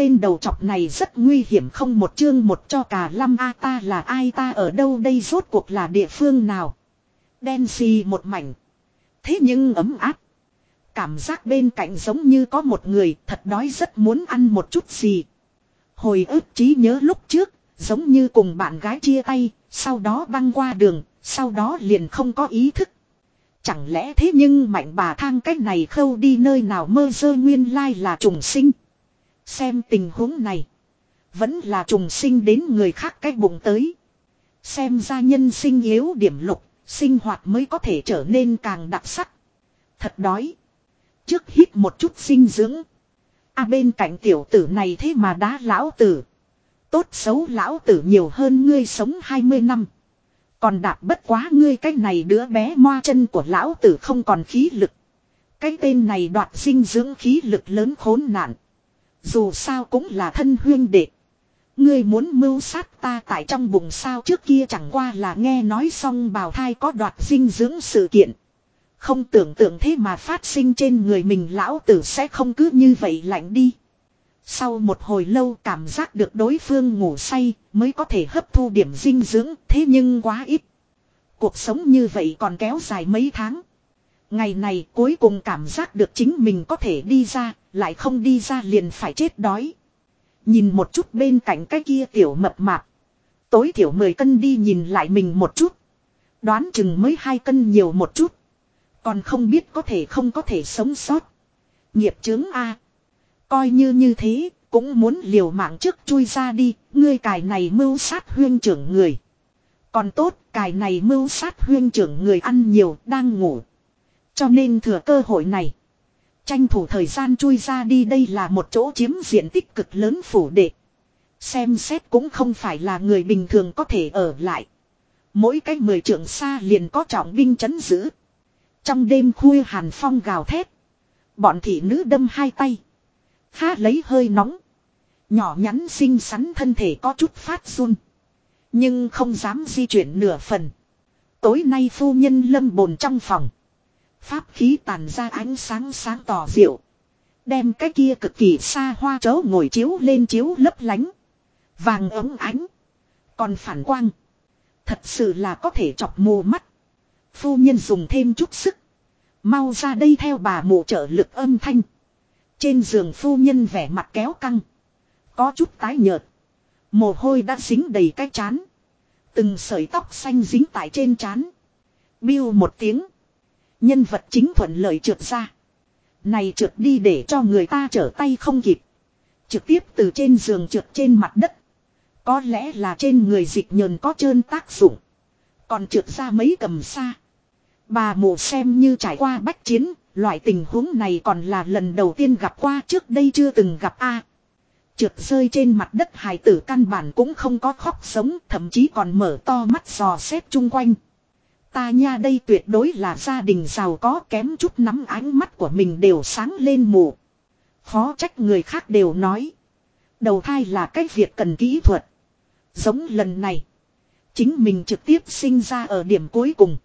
tên đầu chọc này rất nguy hiểm không một chương một cho cả lâm a ta là ai ta ở đâu đây rốt cuộc là địa phương nào. Đen xì một mảnh. Thế nhưng ấm áp. Cảm giác bên cạnh giống như có một người thật đói rất muốn ăn một chút gì. Hồi ức trí nhớ lúc trước, giống như cùng bạn gái chia tay, sau đó băng qua đường, sau đó liền không có ý thức. Chẳng lẽ thế nhưng mạnh bà thang cách này khâu đi nơi nào mơ dơ nguyên lai là trùng sinh. Xem tình huống này. Vẫn là trùng sinh đến người khác cách bụng tới. Xem ra nhân sinh yếu điểm lục, sinh hoạt mới có thể trở nên càng đặc sắc. Thật đói. Trước hít một chút sinh dưỡng. À bên cạnh tiểu tử này thế mà đá lão tử. Tốt xấu lão tử nhiều hơn ngươi sống 20 năm. Còn đạp bất quá ngươi cái này đứa bé moa chân của lão tử không còn khí lực. Cái tên này đoạt sinh dưỡng khí lực lớn khốn nạn. Dù sao cũng là thân huyên đệ. Ngươi muốn mưu sát ta tại trong bụng sao trước kia chẳng qua là nghe nói xong bào thai có đoạt dinh dưỡng sự kiện. Không tưởng tượng thế mà phát sinh trên người mình lão tử sẽ không cứ như vậy lạnh đi. Sau một hồi lâu cảm giác được đối phương ngủ say mới có thể hấp thu điểm dinh dưỡng thế nhưng quá ít. Cuộc sống như vậy còn kéo dài mấy tháng. Ngày này cuối cùng cảm giác được chính mình có thể đi ra, lại không đi ra liền phải chết đói. Nhìn một chút bên cạnh cái kia tiểu mập mạp. Tối thiểu 10 cân đi nhìn lại mình một chút. Đoán chừng mới hai cân nhiều một chút. Còn không biết có thể không có thể sống sót. Nghiệp chướng A. Coi như như thế, cũng muốn liều mạng trước chui ra đi, ngươi cài này mưu sát huyên trưởng người. Còn tốt, cài này mưu sát huyên trưởng người ăn nhiều, đang ngủ. Cho nên thừa cơ hội này. Tranh thủ thời gian chui ra đi, đây là một chỗ chiếm diện tích cực lớn phủ đệ. Xem xét cũng không phải là người bình thường có thể ở lại. Mỗi cách mười trưởng xa liền có trọng binh chấn giữ. Trong đêm khuya hàn phong gào thét. Bọn thị nữ đâm hai tay. Khá lấy hơi nóng. Nhỏ nhắn xinh xắn thân thể có chút phát run. Nhưng không dám di chuyển nửa phần. Tối nay phu nhân lâm bồn trong phòng. Pháp khí tàn ra ánh sáng sáng tỏ diệu. Đem cái kia cực kỳ xa hoa chớ ngồi chiếu lên chiếu lấp lánh. Vàng ống ánh. Còn phản quang. Thật sự là có thể chọc mù mắt. Phu nhân dùng thêm chút sức. Mau ra đây theo bà mụ trợ lực âm thanh. Trên giường phu nhân vẻ mặt kéo căng. Có chút tái nhợt. Mồ hôi đã dính đầy cái chán. Từng sợi tóc xanh dính tại trên chán. Biêu một tiếng. Nhân vật chính thuận lợi trượt ra. Này trượt đi để cho người ta trở tay không kịp. Trực tiếp từ trên giường trượt trên mặt đất. Có lẽ là trên người dịch nhờn có trơn tác dụng. Còn trượt ra mấy cầm xa. Bà mụ xem như trải qua bách chiến, loại tình huống này còn là lần đầu tiên gặp qua trước đây chưa từng gặp a. Trượt rơi trên mặt đất hài tử căn bản cũng không có khóc sống, thậm chí còn mở to mắt dò xét chung quanh. Ta nha đây tuyệt đối là gia đình giàu có kém chút nắm ánh mắt của mình đều sáng lên mù. Khó trách người khác đều nói. Đầu thai là cái việc cần kỹ thuật. Giống lần này. Chính mình trực tiếp sinh ra ở điểm cuối cùng.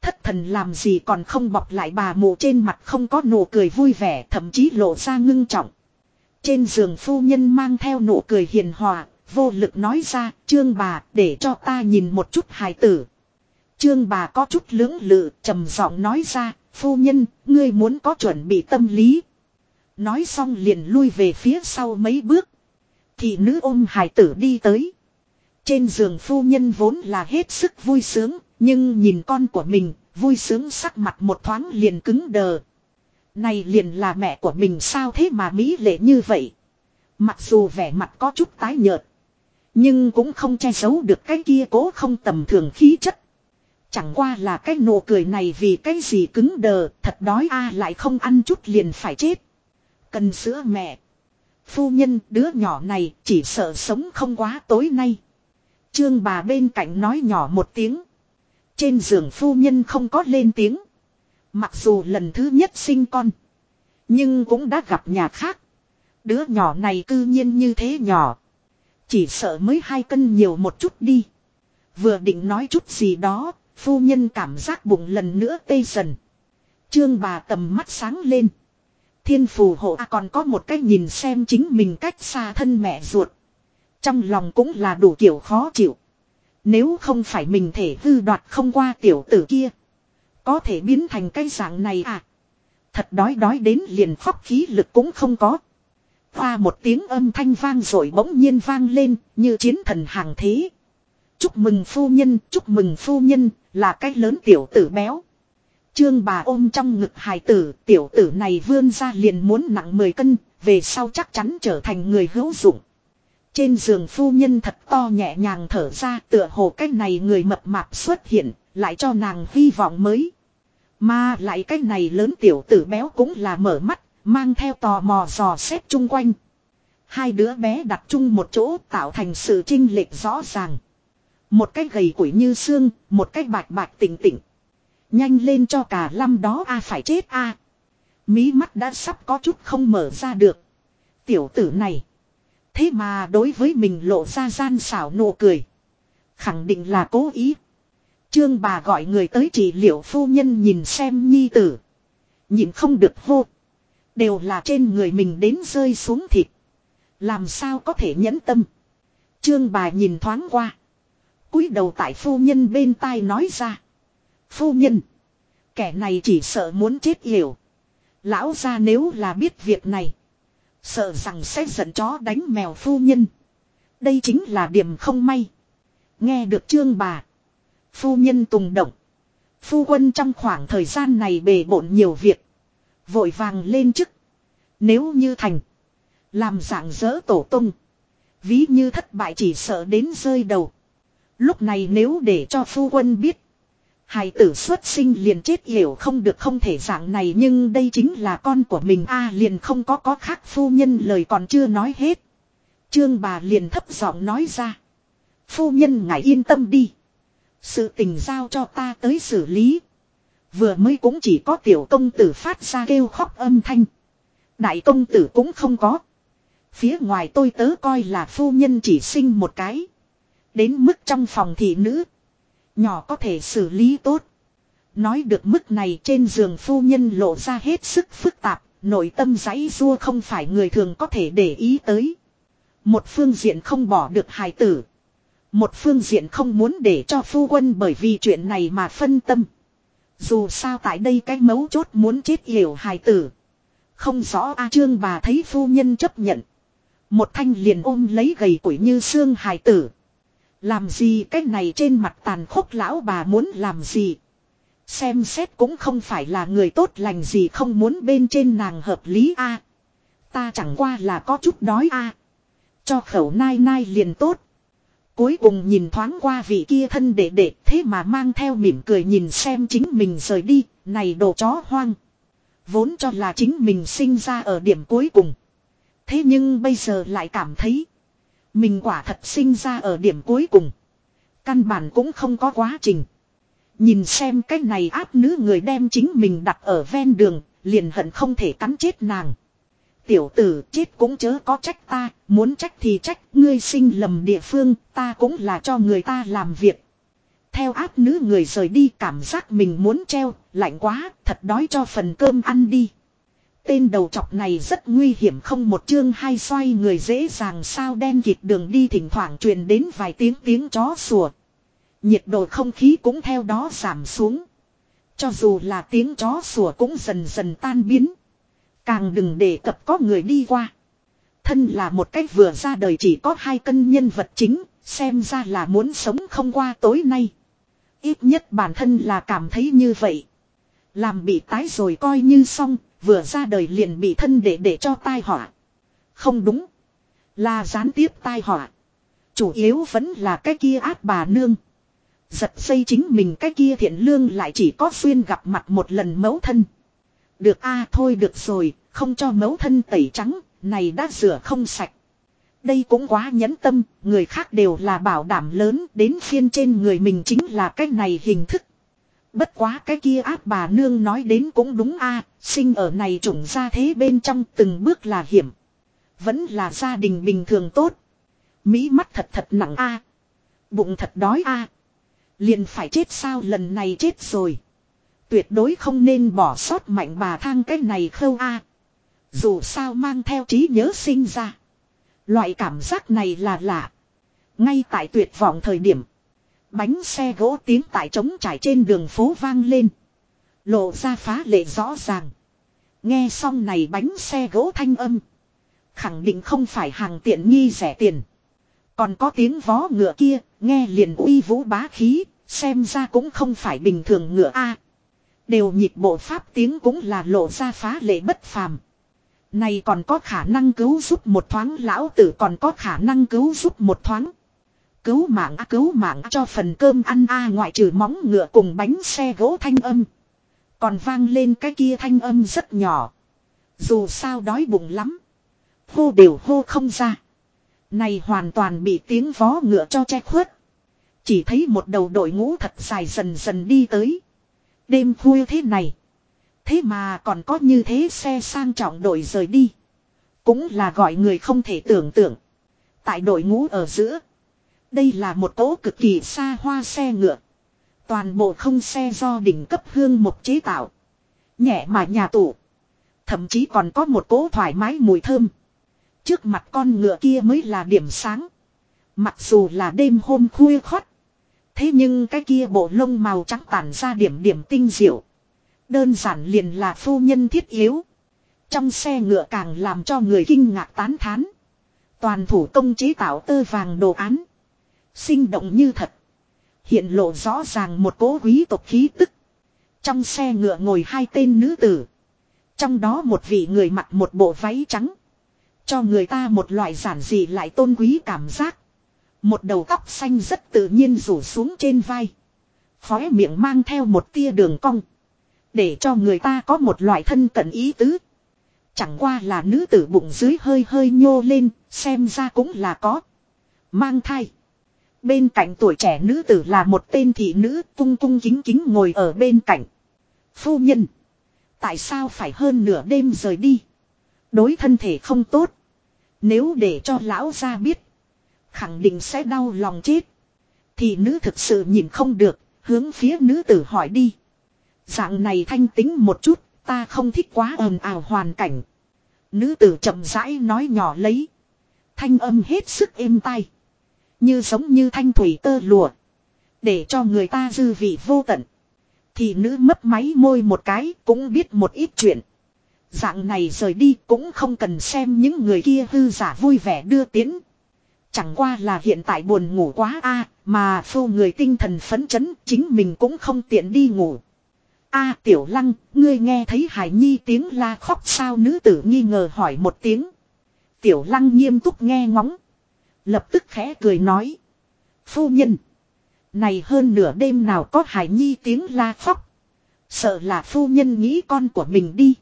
Thất thần làm gì còn không bọc lại bà mụ trên mặt không có nụ cười vui vẻ thậm chí lộ ra ngưng trọng. Trên giường phu nhân mang theo nụ cười hiền hòa, vô lực nói ra, trương bà, để cho ta nhìn một chút hài tử. Trương bà có chút lưỡng lự, trầm giọng nói ra, phu nhân, ngươi muốn có chuẩn bị tâm lý. Nói xong liền lui về phía sau mấy bước. Thị nữ ôm hải tử đi tới. Trên giường phu nhân vốn là hết sức vui sướng, nhưng nhìn con của mình, vui sướng sắc mặt một thoáng liền cứng đờ. Này liền là mẹ của mình sao thế mà mỹ lệ như vậy. Mặc dù vẻ mặt có chút tái nhợt. Nhưng cũng không che giấu được cái kia cố không tầm thường khí chất. Chẳng qua là cái nụ cười này vì cái gì cứng đờ, thật đói a lại không ăn chút liền phải chết. Cần sữa mẹ. Phu nhân đứa nhỏ này chỉ sợ sống không quá tối nay. Trương bà bên cạnh nói nhỏ một tiếng. Trên giường phu nhân không có lên tiếng. Mặc dù lần thứ nhất sinh con. Nhưng cũng đã gặp nhà khác. Đứa nhỏ này cư nhiên như thế nhỏ. Chỉ sợ mới hai cân nhiều một chút đi. Vừa định nói chút gì đó. Phu nhân cảm giác bụng lần nữa tê dần. Trương bà tầm mắt sáng lên. Thiên phù hộ A còn có một cách nhìn xem chính mình cách xa thân mẹ ruột. Trong lòng cũng là đủ kiểu khó chịu. Nếu không phải mình thể hư đoạt không qua tiểu tử kia. Có thể biến thành cái dạng này à. Thật đói đói đến liền khóc khí lực cũng không có. Hoa một tiếng âm thanh vang rồi bỗng nhiên vang lên như chiến thần hàng thế. Chúc mừng phu nhân, chúc mừng phu nhân, là cái lớn tiểu tử béo. Trương bà ôm trong ngực hài tử, tiểu tử này vươn ra liền muốn nặng 10 cân, về sau chắc chắn trở thành người hữu dụng. Trên giường phu nhân thật to nhẹ nhàng thở ra tựa hồ cái này người mập mạp xuất hiện, lại cho nàng hy vọng mới. Mà lại cái này lớn tiểu tử béo cũng là mở mắt, mang theo tò mò dò xét chung quanh. Hai đứa bé đặt chung một chỗ tạo thành sự trinh lệch rõ ràng. Một cái gầy củi như xương, một cái bạch bạch tỉnh tỉnh. Nhanh lên cho cả lâm đó a phải chết a. Mí mắt đã sắp có chút không mở ra được. Tiểu tử này. Thế mà đối với mình lộ ra gian xảo nụ cười. Khẳng định là cố ý. Trương bà gọi người tới trị liệu phu nhân nhìn xem nhi tử. Nhìn không được hô. Đều là trên người mình đến rơi xuống thịt. Làm sao có thể nhẫn tâm. Trương bà nhìn thoáng qua cúi đầu tại phu nhân bên tai nói ra. Phu nhân. Kẻ này chỉ sợ muốn chết hiểu. Lão ra nếu là biết việc này. Sợ rằng sẽ giận chó đánh mèo phu nhân. Đây chính là điểm không may. Nghe được trương bà. Phu nhân tùng động. Phu quân trong khoảng thời gian này bề bộn nhiều việc. Vội vàng lên chức. Nếu như thành. Làm dạng dỡ tổ tung. Ví như thất bại chỉ sợ đến rơi đầu. Lúc này nếu để cho phu quân biết. Hài tử xuất sinh liền chết hiểu không được không thể dạng này nhưng đây chính là con của mình a liền không có có khác phu nhân lời còn chưa nói hết. Trương bà liền thấp giọng nói ra. Phu nhân ngài yên tâm đi. Sự tình giao cho ta tới xử lý. Vừa mới cũng chỉ có tiểu công tử phát ra kêu khóc âm thanh. Đại công tử cũng không có. Phía ngoài tôi tớ coi là phu nhân chỉ sinh một cái. Đến mức trong phòng thị nữ. Nhỏ có thể xử lý tốt. Nói được mức này trên giường phu nhân lộ ra hết sức phức tạp, nội tâm giấy rua không phải người thường có thể để ý tới. Một phương diện không bỏ được hài tử. Một phương diện không muốn để cho phu quân bởi vì chuyện này mà phân tâm. Dù sao tại đây cái mấu chốt muốn chết hiểu hài tử. Không rõ A Trương bà thấy phu nhân chấp nhận. Một thanh liền ôm lấy gầy củi như xương hài tử. Làm gì cái này trên mặt tàn khốc lão bà muốn làm gì. Xem xét cũng không phải là người tốt lành gì không muốn bên trên nàng hợp lý a. Ta chẳng qua là có chút đói a. Cho khẩu nai nai liền tốt. Cuối cùng nhìn thoáng qua vị kia thân đệ đệ thế mà mang theo mỉm cười nhìn xem chính mình rời đi, này đồ chó hoang. Vốn cho là chính mình sinh ra ở điểm cuối cùng. Thế nhưng bây giờ lại cảm thấy. Mình quả thật sinh ra ở điểm cuối cùng. Căn bản cũng không có quá trình. Nhìn xem cái này áp nữ người đem chính mình đặt ở ven đường, liền hận không thể cắn chết nàng. Tiểu tử chết cũng chớ có trách ta, muốn trách thì trách, ngươi sinh lầm địa phương, ta cũng là cho người ta làm việc. Theo áp nữ người rời đi cảm giác mình muốn treo, lạnh quá, thật đói cho phần cơm ăn đi. Tên đầu chọc này rất nguy hiểm không một chương hai xoay người dễ dàng sao đen kịt đường đi thỉnh thoảng truyền đến vài tiếng tiếng chó sủa. Nhiệt độ không khí cũng theo đó giảm xuống. Cho dù là tiếng chó sủa cũng dần dần tan biến. Càng đừng để cập có người đi qua. Thân là một cách vừa ra đời chỉ có hai cân nhân vật chính, xem ra là muốn sống không qua tối nay. Ít nhất bản thân là cảm thấy như vậy. Làm bị tái rồi coi như xong, vừa ra đời liền bị thân để để cho tai họa. Không đúng. Là gián tiếp tai họa. Chủ yếu vẫn là cái kia ác bà nương. Giật xây chính mình cái kia thiện lương lại chỉ có xuyên gặp mặt một lần mẫu thân. Được a à, thôi được rồi, không cho mẫu thân tẩy trắng, này đã rửa không sạch. Đây cũng quá nhẫn tâm, người khác đều là bảo đảm lớn, đến phiên trên người mình chính là cái này hình thức. Bất quá cái kia áp bà nương nói đến cũng đúng a, sinh ở này trùng ra thế bên trong từng bước là hiểm. Vẫn là gia đình bình thường tốt. Mỹ mắt thật thật nặng a Bụng thật đói a Liền phải chết sao lần này chết rồi. Tuyệt đối không nên bỏ sót mạnh bà thang cái này khâu a Dù sao mang theo trí nhớ sinh ra. Loại cảm giác này là lạ. Ngay tại tuyệt vọng thời điểm. Bánh xe gỗ tiếng tại trống trải trên đường phố vang lên. Lộ ra phá lệ rõ ràng. Nghe xong này bánh xe gỗ thanh âm. Khẳng định không phải hàng tiện nghi rẻ tiền. Còn có tiếng vó ngựa kia, nghe liền uy vũ bá khí, xem ra cũng không phải bình thường ngựa A. đều nhịp bộ pháp tiếng cũng là lộ ra phá lệ bất phàm. Này còn có khả năng cứu giúp một thoáng lão tử còn có khả năng cứu giúp một thoáng. Cứu mạng a cứu mạng cho phần cơm ăn a, ngoại trừ móng ngựa cùng bánh xe gỗ thanh âm. Còn vang lên cái kia thanh âm rất nhỏ. Dù sao đói bụng lắm. Hô đều hô không ra. Này hoàn toàn bị tiếng vó ngựa cho che khuất. Chỉ thấy một đầu đội ngũ thật dài dần dần đi tới. Đêm khuya thế này. Thế mà còn có như thế xe sang trọng đội rời đi. Cũng là gọi người không thể tưởng tượng. Tại đội ngũ ở giữa. Đây là một cỗ cực kỳ xa hoa xe ngựa. Toàn bộ không xe do đỉnh cấp hương một chế tạo. Nhẹ mà nhà tủ. Thậm chí còn có một cỗ thoải mái mùi thơm. Trước mặt con ngựa kia mới là điểm sáng. Mặc dù là đêm hôm khuya khót. Thế nhưng cái kia bộ lông màu trắng tản ra điểm điểm tinh diệu. Đơn giản liền là phu nhân thiết yếu. Trong xe ngựa càng làm cho người kinh ngạc tán thán. Toàn thủ công chế tạo tơ vàng đồ án. Sinh động như thật. Hiện lộ rõ ràng một cố quý tộc khí tức. Trong xe ngựa ngồi hai tên nữ tử. Trong đó một vị người mặc một bộ váy trắng. Cho người ta một loại giản dị lại tôn quý cảm giác. Một đầu tóc xanh rất tự nhiên rủ xuống trên vai. Khóe miệng mang theo một tia đường cong. Để cho người ta có một loại thân cận ý tứ. Chẳng qua là nữ tử bụng dưới hơi hơi nhô lên, xem ra cũng là có. Mang thai. Bên cạnh tuổi trẻ nữ tử là một tên thị nữ cung cung kính kính ngồi ở bên cạnh. Phu nhân. Tại sao phải hơn nửa đêm rời đi? Đối thân thể không tốt. Nếu để cho lão ra biết. Khẳng định sẽ đau lòng chết. Thì nữ thực sự nhìn không được. Hướng phía nữ tử hỏi đi. Dạng này thanh tính một chút. Ta không thích quá ồn ào hoàn cảnh. Nữ tử chậm rãi nói nhỏ lấy. Thanh âm hết sức êm tai. Như giống như thanh thủy tơ lụa. Để cho người ta dư vị vô tận. Thì nữ mấp máy môi một cái cũng biết một ít chuyện. Dạng này rời đi cũng không cần xem những người kia hư giả vui vẻ đưa tiến. Chẳng qua là hiện tại buồn ngủ quá a mà phô người tinh thần phấn chấn chính mình cũng không tiện đi ngủ. a tiểu lăng, ngươi nghe thấy hải nhi tiếng la khóc sao nữ tử nghi ngờ hỏi một tiếng. Tiểu lăng nghiêm túc nghe ngóng. Lập tức khẽ cười nói. Phu nhân. Này hơn nửa đêm nào có hải nhi tiếng la khóc. Sợ là phu nhân nghĩ con của mình đi.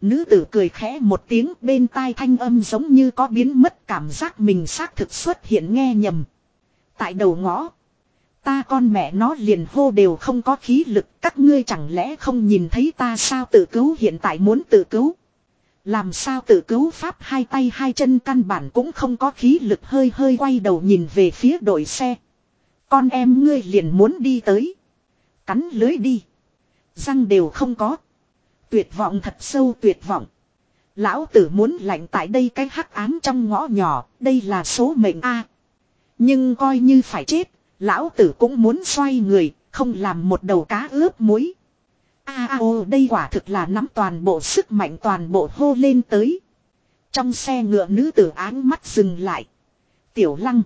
Nữ tử cười khẽ một tiếng bên tai thanh âm giống như có biến mất cảm giác mình xác thực xuất hiện nghe nhầm. Tại đầu ngõ. Ta con mẹ nó liền hô đều không có khí lực, các ngươi chẳng lẽ không nhìn thấy ta sao tự cứu hiện tại muốn tự cứu. Làm sao tự cứu pháp hai tay hai chân căn bản cũng không có khí lực hơi hơi quay đầu nhìn về phía đội xe. Con em ngươi liền muốn đi tới. Cắn lưới đi. Răng đều không có. Tuyệt vọng thật sâu tuyệt vọng. Lão tử muốn lạnh tại đây cái hắc ám trong ngõ nhỏ, đây là số mệnh A. Nhưng coi như phải chết, lão tử cũng muốn xoay người, không làm một đầu cá ướp muối. A a ô đây quả thực là nắm toàn bộ sức mạnh toàn bộ hô lên tới. Trong xe ngựa nữ tử áng mắt dừng lại. Tiểu lăng.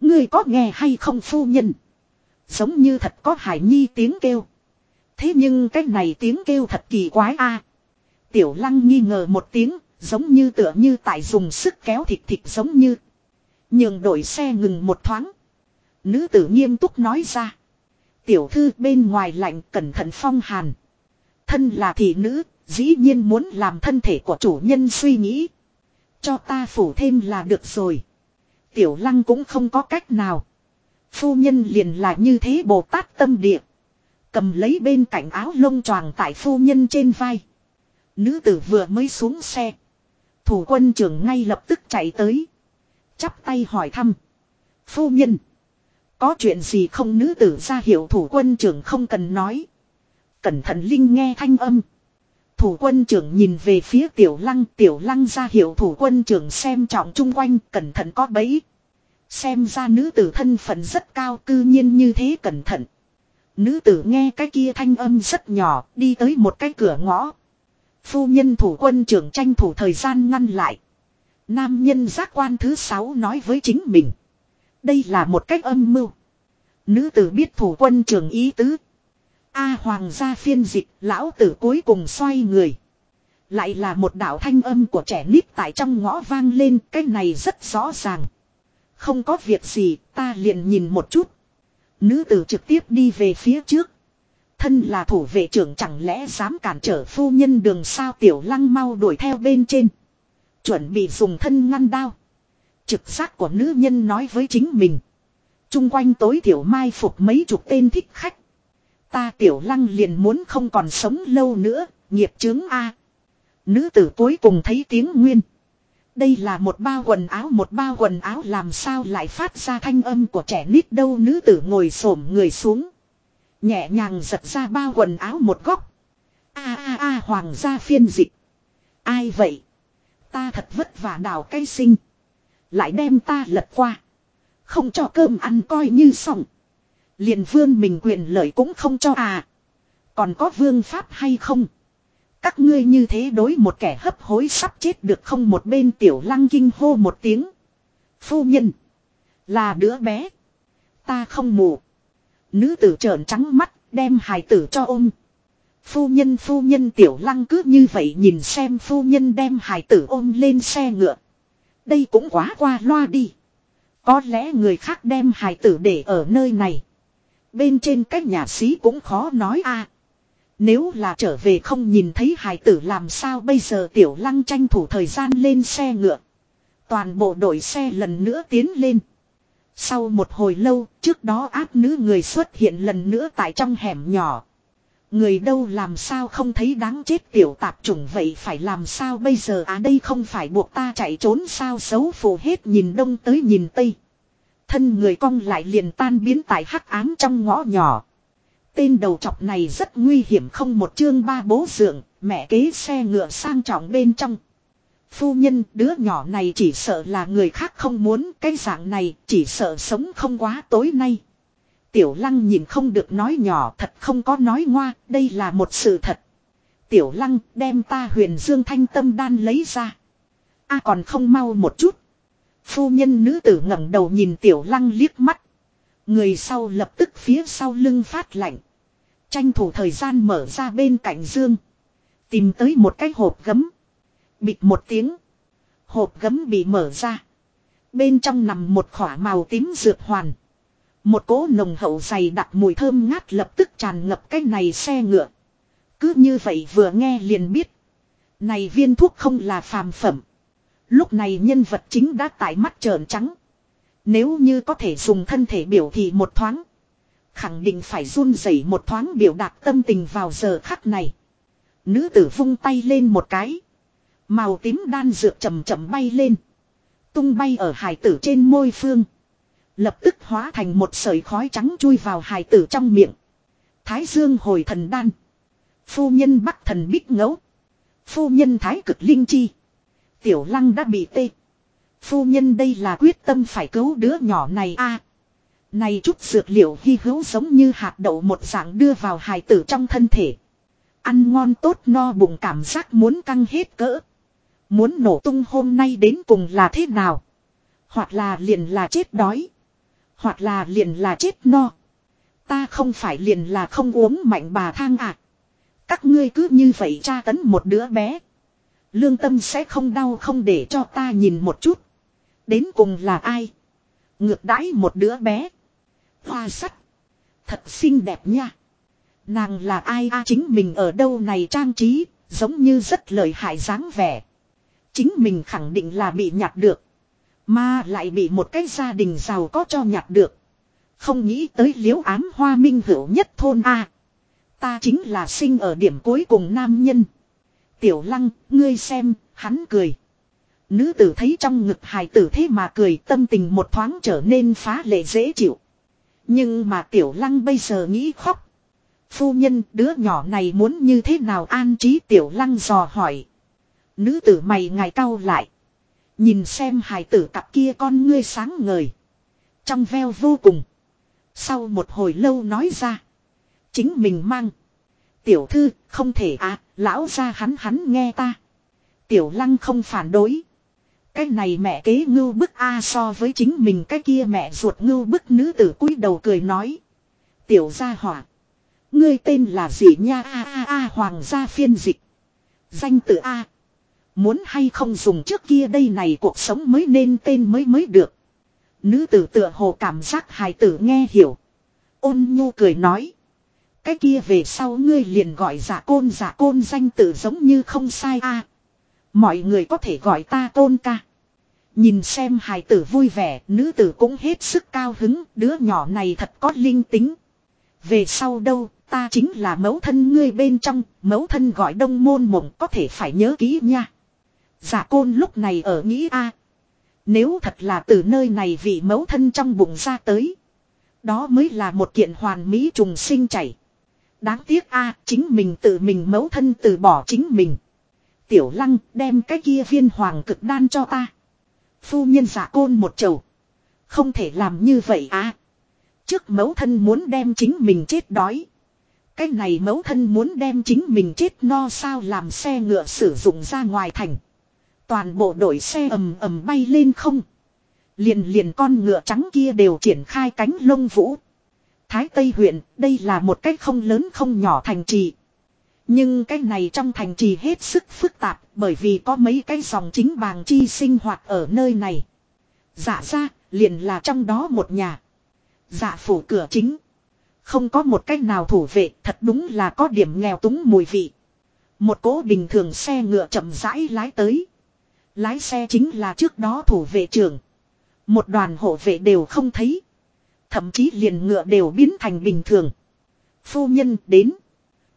Ngươi có nghe hay không phu nhân? Giống như thật có hải nhi tiếng kêu. Thế nhưng cái này tiếng kêu thật kỳ quái a. Tiểu lăng nghi ngờ một tiếng, giống như tựa như tại dùng sức kéo thịt thịt giống như. Nhường đổi xe ngừng một thoáng. Nữ tử nghiêm túc nói ra. Tiểu thư bên ngoài lạnh cẩn thận phong hàn. Thân là thị nữ, dĩ nhiên muốn làm thân thể của chủ nhân suy nghĩ. Cho ta phủ thêm là được rồi. Tiểu lăng cũng không có cách nào. Phu nhân liền là như thế Bồ Tát tâm địa. Cầm lấy bên cạnh áo lông choàng tại phu nhân trên vai. Nữ tử vừa mới xuống xe. Thủ quân trưởng ngay lập tức chạy tới. Chắp tay hỏi thăm. Phu nhân. Có chuyện gì không nữ tử ra hiệu thủ quân trưởng không cần nói. Cẩn thận Linh nghe thanh âm. Thủ quân trưởng nhìn về phía tiểu lăng, tiểu lăng ra hiệu thủ quân trưởng xem trọng chung quanh, cẩn thận có bẫy. Xem ra nữ tử thân phận rất cao cư nhiên như thế cẩn thận. Nữ tử nghe cái kia thanh âm rất nhỏ, đi tới một cái cửa ngõ. Phu nhân thủ quân trưởng tranh thủ thời gian ngăn lại. Nam nhân giác quan thứ sáu nói với chính mình. Đây là một cách âm mưu. Nữ tử biết thủ quân trưởng ý tứ. A hoàng gia phiên dịch, lão tử cuối cùng xoay người. Lại là một đạo thanh âm của trẻ nít tại trong ngõ vang lên, cái này rất rõ ràng. Không có việc gì, ta liền nhìn một chút. Nữ tử trực tiếp đi về phía trước. Thân là thủ vệ trưởng chẳng lẽ dám cản trở phu nhân đường sao tiểu lăng mau đuổi theo bên trên. Chuẩn bị dùng thân ngăn đao. Trực giác của nữ nhân nói với chính mình. Trung quanh tối thiểu mai phục mấy chục tên thích khách. Ta tiểu lăng liền muốn không còn sống lâu nữa, nghiệp chướng A. Nữ tử cuối cùng thấy tiếng nguyên. Đây là một bao quần áo một bao quần áo làm sao lại phát ra thanh âm của trẻ nít đâu nữ tử ngồi xổm người xuống. Nhẹ nhàng giật ra bao quần áo một góc. A a a hoàng gia phiên dịch. Ai vậy? Ta thật vất vả đào cây sinh. Lại đem ta lật qua. Không cho cơm ăn coi như xong. Liền vương mình quyền lợi cũng không cho à. Còn có vương pháp hay không? Các ngươi như thế đối một kẻ hấp hối sắp chết được không một bên tiểu lăng kinh hô một tiếng. Phu nhân. Là đứa bé. Ta không mù. Nữ tử trợn trắng mắt, đem hài tử cho ôm. Phu nhân phu nhân, tiểu lăng cứ như vậy nhìn xem phu nhân đem hài tử ôm lên xe ngựa. Đây cũng quá qua loa đi. Có lẽ người khác đem hài tử để ở nơi này. Bên trên cách nhà sĩ cũng khó nói a. Nếu là trở về không nhìn thấy hải tử làm sao bây giờ tiểu lăng tranh thủ thời gian lên xe ngựa. Toàn bộ đội xe lần nữa tiến lên. Sau một hồi lâu, trước đó áp nữ người xuất hiện lần nữa tại trong hẻm nhỏ. Người đâu làm sao không thấy đáng chết tiểu tạp chủng vậy phải làm sao bây giờ à đây không phải buộc ta chạy trốn sao xấu phù hết nhìn đông tới nhìn tây. Thân người cong lại liền tan biến tại hắc ám trong ngõ nhỏ. Tên đầu chọc này rất nguy hiểm không một chương ba bố dượng, mẹ kế xe ngựa sang trọng bên trong. Phu nhân đứa nhỏ này chỉ sợ là người khác không muốn cái dạng này chỉ sợ sống không quá tối nay. Tiểu lăng nhìn không được nói nhỏ thật không có nói ngoa, đây là một sự thật. Tiểu lăng đem ta huyền dương thanh tâm đan lấy ra. a còn không mau một chút. Phu nhân nữ tử ngẩng đầu nhìn tiểu lăng liếc mắt. Người sau lập tức phía sau lưng phát lạnh. Tranh thủ thời gian mở ra bên cạnh dương. Tìm tới một cái hộp gấm. Bịt một tiếng. Hộp gấm bị mở ra. Bên trong nằm một khỏa màu tím dược hoàn. Một cỗ nồng hậu dày đặc mùi thơm ngát lập tức tràn ngập cái này xe ngựa. Cứ như vậy vừa nghe liền biết. Này viên thuốc không là phàm phẩm. Lúc này nhân vật chính đã tại mắt trợn trắng. Nếu như có thể dùng thân thể biểu thị một thoáng. Khẳng định phải run rẩy một thoáng biểu đạt tâm tình vào giờ khắc này. Nữ tử vung tay lên một cái. Màu tím đan dược chậm chậm bay lên. Tung bay ở hải tử trên môi phương. Lập tức hóa thành một sợi khói trắng chui vào hải tử trong miệng. Thái dương hồi thần đan. Phu nhân bắc thần bích ngẫu. Phu nhân thái cực linh chi. Tiểu lăng đã bị tê. Phu nhân đây là quyết tâm phải cứu đứa nhỏ này a. này chút dược liệu hy hữu giống như hạt đậu một dạng đưa vào hài tử trong thân thể. Ăn ngon tốt no bụng cảm giác muốn căng hết cỡ. Muốn nổ tung hôm nay đến cùng là thế nào? Hoặc là liền là chết đói. Hoặc là liền là chết no. Ta không phải liền là không uống mạnh bà thang à. Các ngươi cứ như vậy tra tấn một đứa bé. Lương tâm sẽ không đau không để cho ta nhìn một chút. Đến cùng là ai? Ngược đãi một đứa bé. Hoa sắt. Thật xinh đẹp nha. Nàng là ai a chính mình ở đâu này trang trí, giống như rất lợi hại dáng vẻ. Chính mình khẳng định là bị nhặt được. Mà lại bị một cái gia đình giàu có cho nhặt được. Không nghĩ tới liễu ám hoa minh hữu nhất thôn A. Ta chính là sinh ở điểm cuối cùng nam nhân. Tiểu lăng, ngươi xem, hắn cười. Nữ tử thấy trong ngực hài tử thế mà cười tâm tình một thoáng trở nên phá lệ dễ chịu. Nhưng mà tiểu lăng bây giờ nghĩ khóc. Phu nhân đứa nhỏ này muốn như thế nào an trí tiểu lăng dò hỏi. Nữ tử mày ngài cau lại. Nhìn xem hài tử cặp kia con ngươi sáng ngời. Trong veo vô cùng. Sau một hồi lâu nói ra. Chính mình mang. Tiểu thư, không thể à lão ra hắn hắn nghe ta. Tiểu lăng không phản đối. Cái này mẹ kế ngưu bức a so với chính mình cái kia mẹ ruột ngưu bức nữ tử cúi đầu cười nói. Tiểu gia hỏa. Ngươi tên là gì nha a a a, hoàng gia phiên dịch. Danh tự A. Muốn hay không dùng trước kia đây này cuộc sống mới nên tên mới mới được. Nữ tử tựa hồ cảm giác hài tử nghe hiểu. Ôn nhu cười nói. Cái kia về sau ngươi liền gọi giả côn giả côn danh tự giống như không sai a Mọi người có thể gọi ta tôn ca. Nhìn xem hài tử vui vẻ, nữ tử cũng hết sức cao hứng, đứa nhỏ này thật có linh tính. Về sau đâu, ta chính là mẫu thân ngươi bên trong, mẫu thân gọi đông môn mộng có thể phải nhớ kỹ nha. Giả côn lúc này ở nghĩ a Nếu thật là từ nơi này vị mẫu thân trong bụng ra tới. Đó mới là một kiện hoàn mỹ trùng sinh chảy. Đáng tiếc a, chính mình tự mình mẫu thân từ bỏ chính mình. Tiểu lăng, đem cái kia viên hoàng cực đan cho ta. Phu nhân giả côn một chầu. Không thể làm như vậy à. Trước mẫu thân muốn đem chính mình chết đói. Cái này mẫu thân muốn đem chính mình chết no sao làm xe ngựa sử dụng ra ngoài thành. Toàn bộ đội xe ầm ầm bay lên không. Liền liền con ngựa trắng kia đều triển khai cánh lông vũ. Thái Tây huyện, đây là một cách không lớn không nhỏ thành trì. Nhưng cái này trong thành trì hết sức phức tạp bởi vì có mấy cái dòng chính bàng chi sinh hoạt ở nơi này. Dạ ra, liền là trong đó một nhà. Dạ phủ cửa chính. Không có một cách nào thủ vệ, thật đúng là có điểm nghèo túng mùi vị. Một cố bình thường xe ngựa chậm rãi lái tới. Lái xe chính là trước đó thủ vệ trưởng. Một đoàn hộ vệ đều không thấy. Thậm chí liền ngựa đều biến thành bình thường. Phu nhân đến.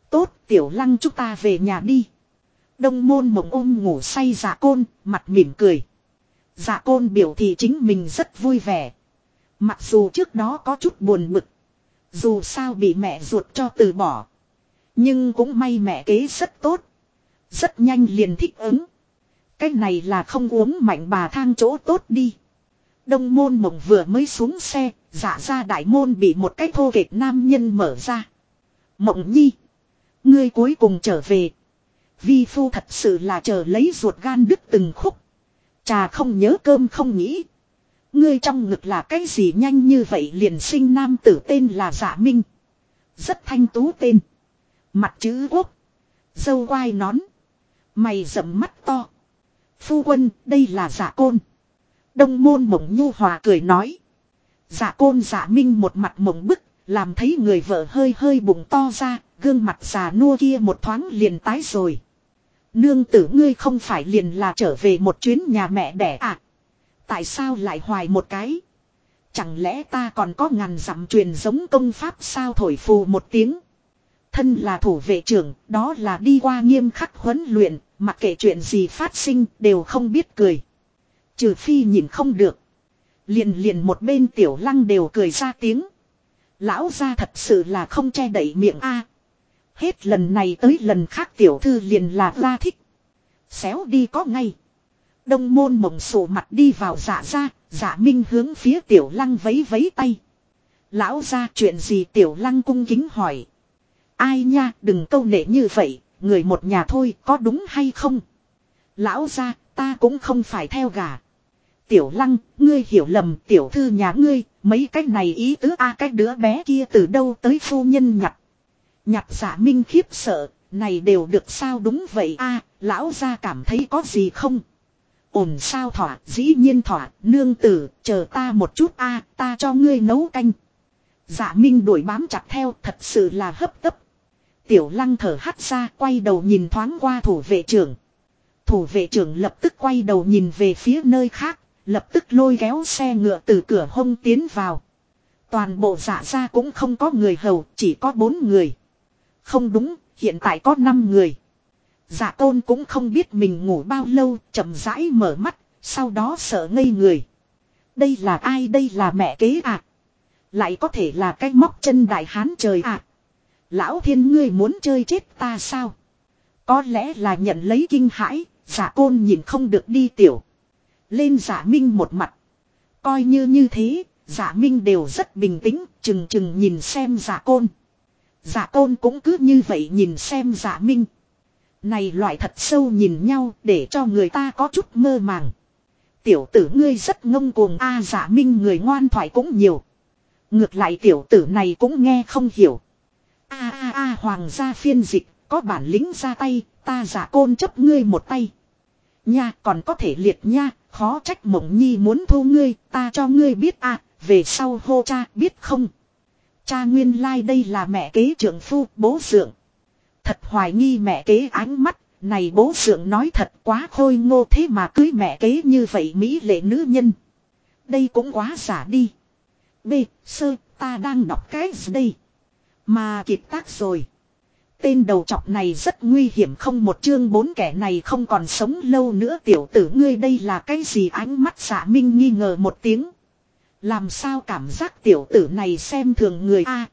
Tốt tiểu lăng chúng ta về nhà đi. Đông môn mộng ôm ngủ say dạ côn, mặt mỉm cười. Dạ côn biểu thị chính mình rất vui vẻ. Mặc dù trước đó có chút buồn bực. Dù sao bị mẹ ruột cho từ bỏ. Nhưng cũng may mẹ kế rất tốt. Rất nhanh liền thích ứng. Cái này là không uống mạnh bà thang chỗ tốt đi. Đông môn mộng vừa mới xuống xe, dạ ra đại môn bị một cái thô kệch nam nhân mở ra. Mộng nhi. Ngươi cuối cùng trở về. Vi phu thật sự là chờ lấy ruột gan đứt từng khúc. Trà không nhớ cơm không nghĩ. Ngươi trong ngực là cái gì nhanh như vậy liền sinh nam tử tên là giả dạ minh. Rất thanh tú tên. Mặt chữ quốc. Dâu quai nón. Mày rậm mắt to. Phu quân, đây là giả côn. Đông môn mộng nhu hòa cười nói dạ côn dạ minh một mặt mộng bức, làm thấy người vợ hơi hơi bụng to ra, gương mặt già nua kia một thoáng liền tái rồi. Nương tử ngươi không phải liền là trở về một chuyến nhà mẹ đẻ à? Tại sao lại hoài một cái? Chẳng lẽ ta còn có ngàn dặm truyền giống công pháp sao thổi phù một tiếng? Thân là thủ vệ trưởng, đó là đi qua nghiêm khắc huấn luyện, mặc kệ chuyện gì phát sinh đều không biết cười. Trừ phi nhìn không được. Liền liền một bên tiểu lăng đều cười ra tiếng. Lão ra thật sự là không che đậy miệng a. Hết lần này tới lần khác tiểu thư liền là ra thích. Xéo đi có ngay. Đông môn mộng sổ mặt đi vào dạ ra, dạ minh hướng phía tiểu lăng vấy vấy tay. Lão ra chuyện gì tiểu lăng cung kính hỏi. Ai nha đừng câu nệ như vậy, người một nhà thôi có đúng hay không? Lão ra ta cũng không phải theo gà. Tiểu lăng, ngươi hiểu lầm tiểu thư nhà ngươi, mấy cái này ý tứ a cái đứa bé kia từ đâu tới phu nhân nhặt. Nhặt giả minh khiếp sợ, này đều được sao đúng vậy a lão gia cảm thấy có gì không? Ổn sao thỏa, dĩ nhiên thỏa, nương tử, chờ ta một chút a ta cho ngươi nấu canh. Giả minh đuổi bám chặt theo, thật sự là hấp tấp. Tiểu lăng thở hắt ra, quay đầu nhìn thoáng qua thủ vệ trưởng. Thủ vệ trưởng lập tức quay đầu nhìn về phía nơi khác, lập tức lôi kéo xe ngựa từ cửa hông tiến vào. Toàn bộ dạ giả ra cũng không có người hầu, chỉ có bốn người. Không đúng, hiện tại có năm người. Giả tôn cũng không biết mình ngủ bao lâu, chậm rãi mở mắt, sau đó sợ ngây người. Đây là ai đây là mẹ kế à? Lại có thể là cái móc chân đại hán trời à? Lão thiên ngươi muốn chơi chết ta sao? Có lẽ là nhận lấy kinh hãi, dạ giả côn nhìn không được đi tiểu. Lên giả minh một mặt. Coi như như thế, giả minh đều rất bình tĩnh, chừng chừng nhìn xem giả côn. Giả côn cũng cứ như vậy nhìn xem giả minh. Này loại thật sâu nhìn nhau để cho người ta có chút mơ màng. Tiểu tử ngươi rất ngông cuồng a giả minh người ngoan thoại cũng nhiều. Ngược lại tiểu tử này cũng nghe không hiểu. A a a hoàng gia phiên dịch, có bản lĩnh ra tay, ta giả côn chấp ngươi một tay. Nha còn có thể liệt nha, khó trách mộng nhi muốn thu ngươi, ta cho ngươi biết à về sau hô cha biết không. Cha nguyên lai like đây là mẹ kế trưởng phu, bố dưỡng. Thật hoài nghi mẹ kế ánh mắt, này bố dưỡng nói thật quá khôi ngô thế mà cưới mẹ kế như vậy mỹ lệ nữ nhân. Đây cũng quá giả đi. B, sơ, ta đang đọc cái gì đây? Mà kịp tác rồi. Tên đầu trọc này rất nguy hiểm không một chương bốn kẻ này không còn sống lâu nữa tiểu tử ngươi đây là cái gì ánh mắt giả minh nghi ngờ một tiếng. Làm sao cảm giác tiểu tử này xem thường người A.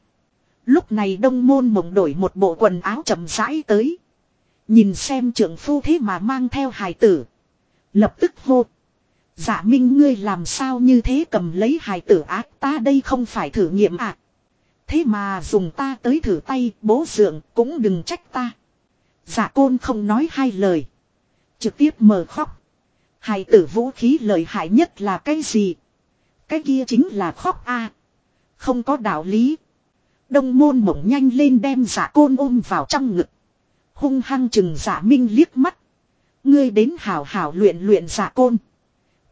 lúc này đông môn mộng đổi một bộ quần áo chậm rãi tới. Nhìn xem trưởng phu thế mà mang theo hài tử. Lập tức hô. Giả minh ngươi làm sao như thế cầm lấy hài tử ác ta đây không phải thử nghiệm ạ. À. Thế mà dùng ta tới thử tay, bố dượng cũng đừng trách ta. Giả côn không nói hai lời. Trực tiếp mở khóc. Hài tử vũ khí lợi hại nhất là cái gì? Cái kia chính là khóc a Không có đạo lý. Đông môn mộng nhanh lên đem giả côn ôm vào trong ngực. Hung hăng chừng giả minh liếc mắt. Ngươi đến hảo hảo luyện luyện giả côn.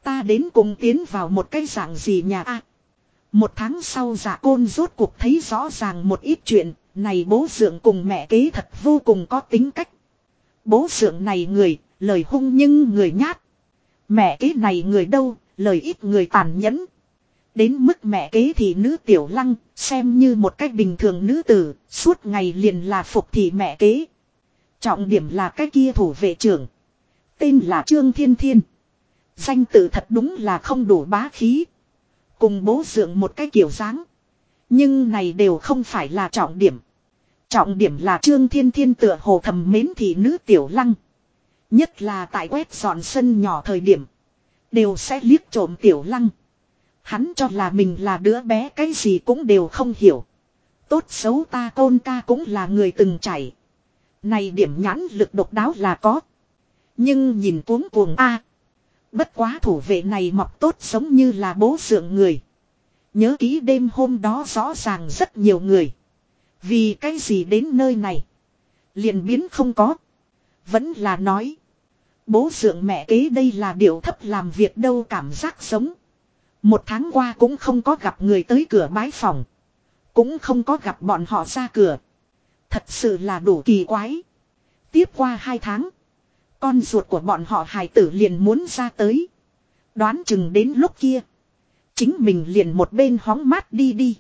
Ta đến cùng tiến vào một cái dạng gì nhà a một tháng sau giả côn rốt cuộc thấy rõ ràng một ít chuyện. Này bố dưỡng cùng mẹ kế thật vô cùng có tính cách. Bố dưỡng này người, lời hung nhưng người nhát. Mẹ kế này người đâu, lời ít người tàn nhẫn. Đến mức mẹ kế thì nữ tiểu lăng, xem như một cách bình thường nữ tử, suốt ngày liền là phục thị mẹ kế. Trọng điểm là cái kia thủ vệ trưởng. Tên là Trương Thiên Thiên. Danh tự thật đúng là không đủ bá khí. Cùng bố dưỡng một cái kiểu dáng. Nhưng này đều không phải là trọng điểm. Trọng điểm là Trương Thiên Thiên tựa hồ thầm mến thị nữ tiểu lăng. Nhất là tại quét dọn sân nhỏ thời điểm. Đều sẽ liếc trộm tiểu lăng. Hắn cho là mình là đứa bé, cái gì cũng đều không hiểu. Tốt xấu ta tôn ca cũng là người từng chảy. Này điểm nhãn lực độc đáo là có. Nhưng nhìn cuống cuồng A bất quá thủ vệ này mọc tốt giống như là bố dưỡng người. Nhớ ký đêm hôm đó rõ ràng rất nhiều người. Vì cái gì đến nơi này. liền biến không có. Vẫn là nói. Bố dưỡng mẹ kế đây là điều thấp làm việc đâu cảm giác sống. Một tháng qua cũng không có gặp người tới cửa bái phòng. Cũng không có gặp bọn họ ra cửa. Thật sự là đủ kỳ quái. Tiếp qua hai tháng. Con ruột của bọn họ hài tử liền muốn ra tới. Đoán chừng đến lúc kia. Chính mình liền một bên hóng mát đi đi.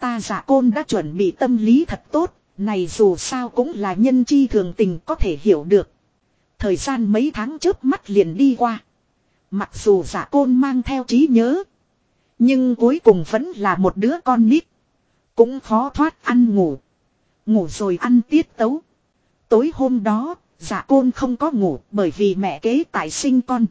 Ta giả côn đã chuẩn bị tâm lý thật tốt. Này dù sao cũng là nhân chi thường tình có thể hiểu được. Thời gian mấy tháng trước mắt liền đi qua. Mặc dù giả côn mang theo trí nhớ. Nhưng cuối cùng vẫn là một đứa con nít. Cũng khó thoát ăn ngủ. Ngủ rồi ăn tiết tấu. Tối hôm đó, dạ côn không có ngủ bởi vì mẹ kế tại sinh con.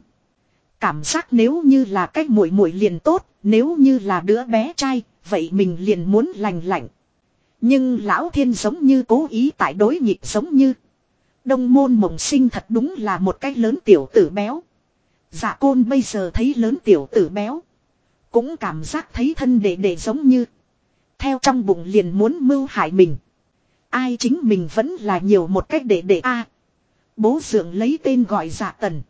Cảm giác nếu như là cách muội muội liền tốt, nếu như là đứa bé trai, vậy mình liền muốn lành lạnh. Nhưng lão thiên giống như cố ý tại đối nhịp giống như. Đông môn mộng sinh thật đúng là một cách lớn tiểu tử béo. Dạ côn bây giờ thấy lớn tiểu tử béo. Cũng cảm giác thấy thân đệ đệ giống như. Theo trong bụng liền muốn mưu hại mình. Ai chính mình vẫn là nhiều một cách đệ đệ a Bố dượng lấy tên gọi giả tần.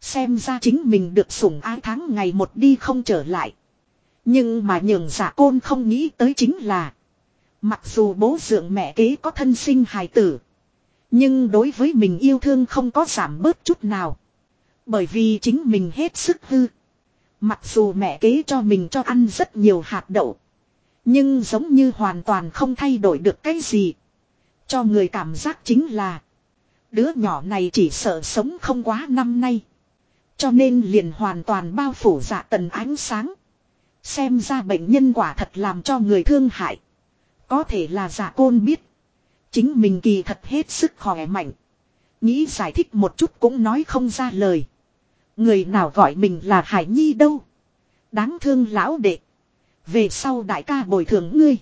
Xem ra chính mình được sủng ái tháng ngày một đi không trở lại. Nhưng mà nhường giả côn không nghĩ tới chính là. Mặc dù bố dượng mẹ kế có thân sinh hài tử. Nhưng đối với mình yêu thương không có giảm bớt chút nào. Bởi vì chính mình hết sức hư. Mặc dù mẹ kế cho mình cho ăn rất nhiều hạt đậu. Nhưng giống như hoàn toàn không thay đổi được cái gì. Cho người cảm giác chính là. Đứa nhỏ này chỉ sợ sống không quá năm nay. Cho nên liền hoàn toàn bao phủ dạ tần ánh sáng. Xem ra bệnh nhân quả thật làm cho người thương hại. Có thể là giả côn biết. Chính mình kỳ thật hết sức khỏe mạnh. Nghĩ giải thích một chút cũng nói không ra lời. Người nào gọi mình là Hải Nhi đâu. Đáng thương lão đệ. Về sau đại ca bồi thường ngươi.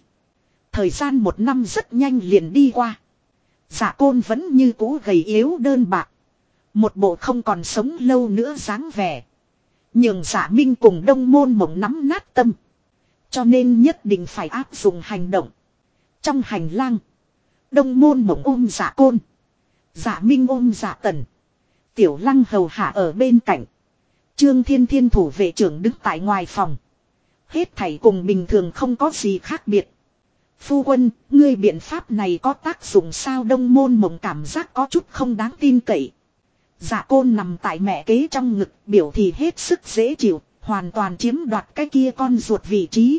Thời gian một năm rất nhanh liền đi qua. Dạ côn vẫn như cũ gầy yếu đơn bạc. Một bộ không còn sống lâu nữa dáng vẻ. Nhường giả minh cùng đông môn mộng nắm nát tâm. Cho nên nhất định phải áp dụng hành động. Trong hành lang. Đông môn mộng ôm giả côn. Giả minh ôm giả tần. Tiểu lăng hầu hạ ở bên cạnh. Trương thiên thiên thủ vệ trưởng đứng tại ngoài phòng. Hết thảy cùng bình thường không có gì khác biệt. Phu quân, ngươi biện pháp này có tác dụng sao đông môn mộng cảm giác có chút không đáng tin cậy. Dạ côn nằm tại mẹ kế trong ngực biểu thì hết sức dễ chịu, hoàn toàn chiếm đoạt cái kia con ruột vị trí.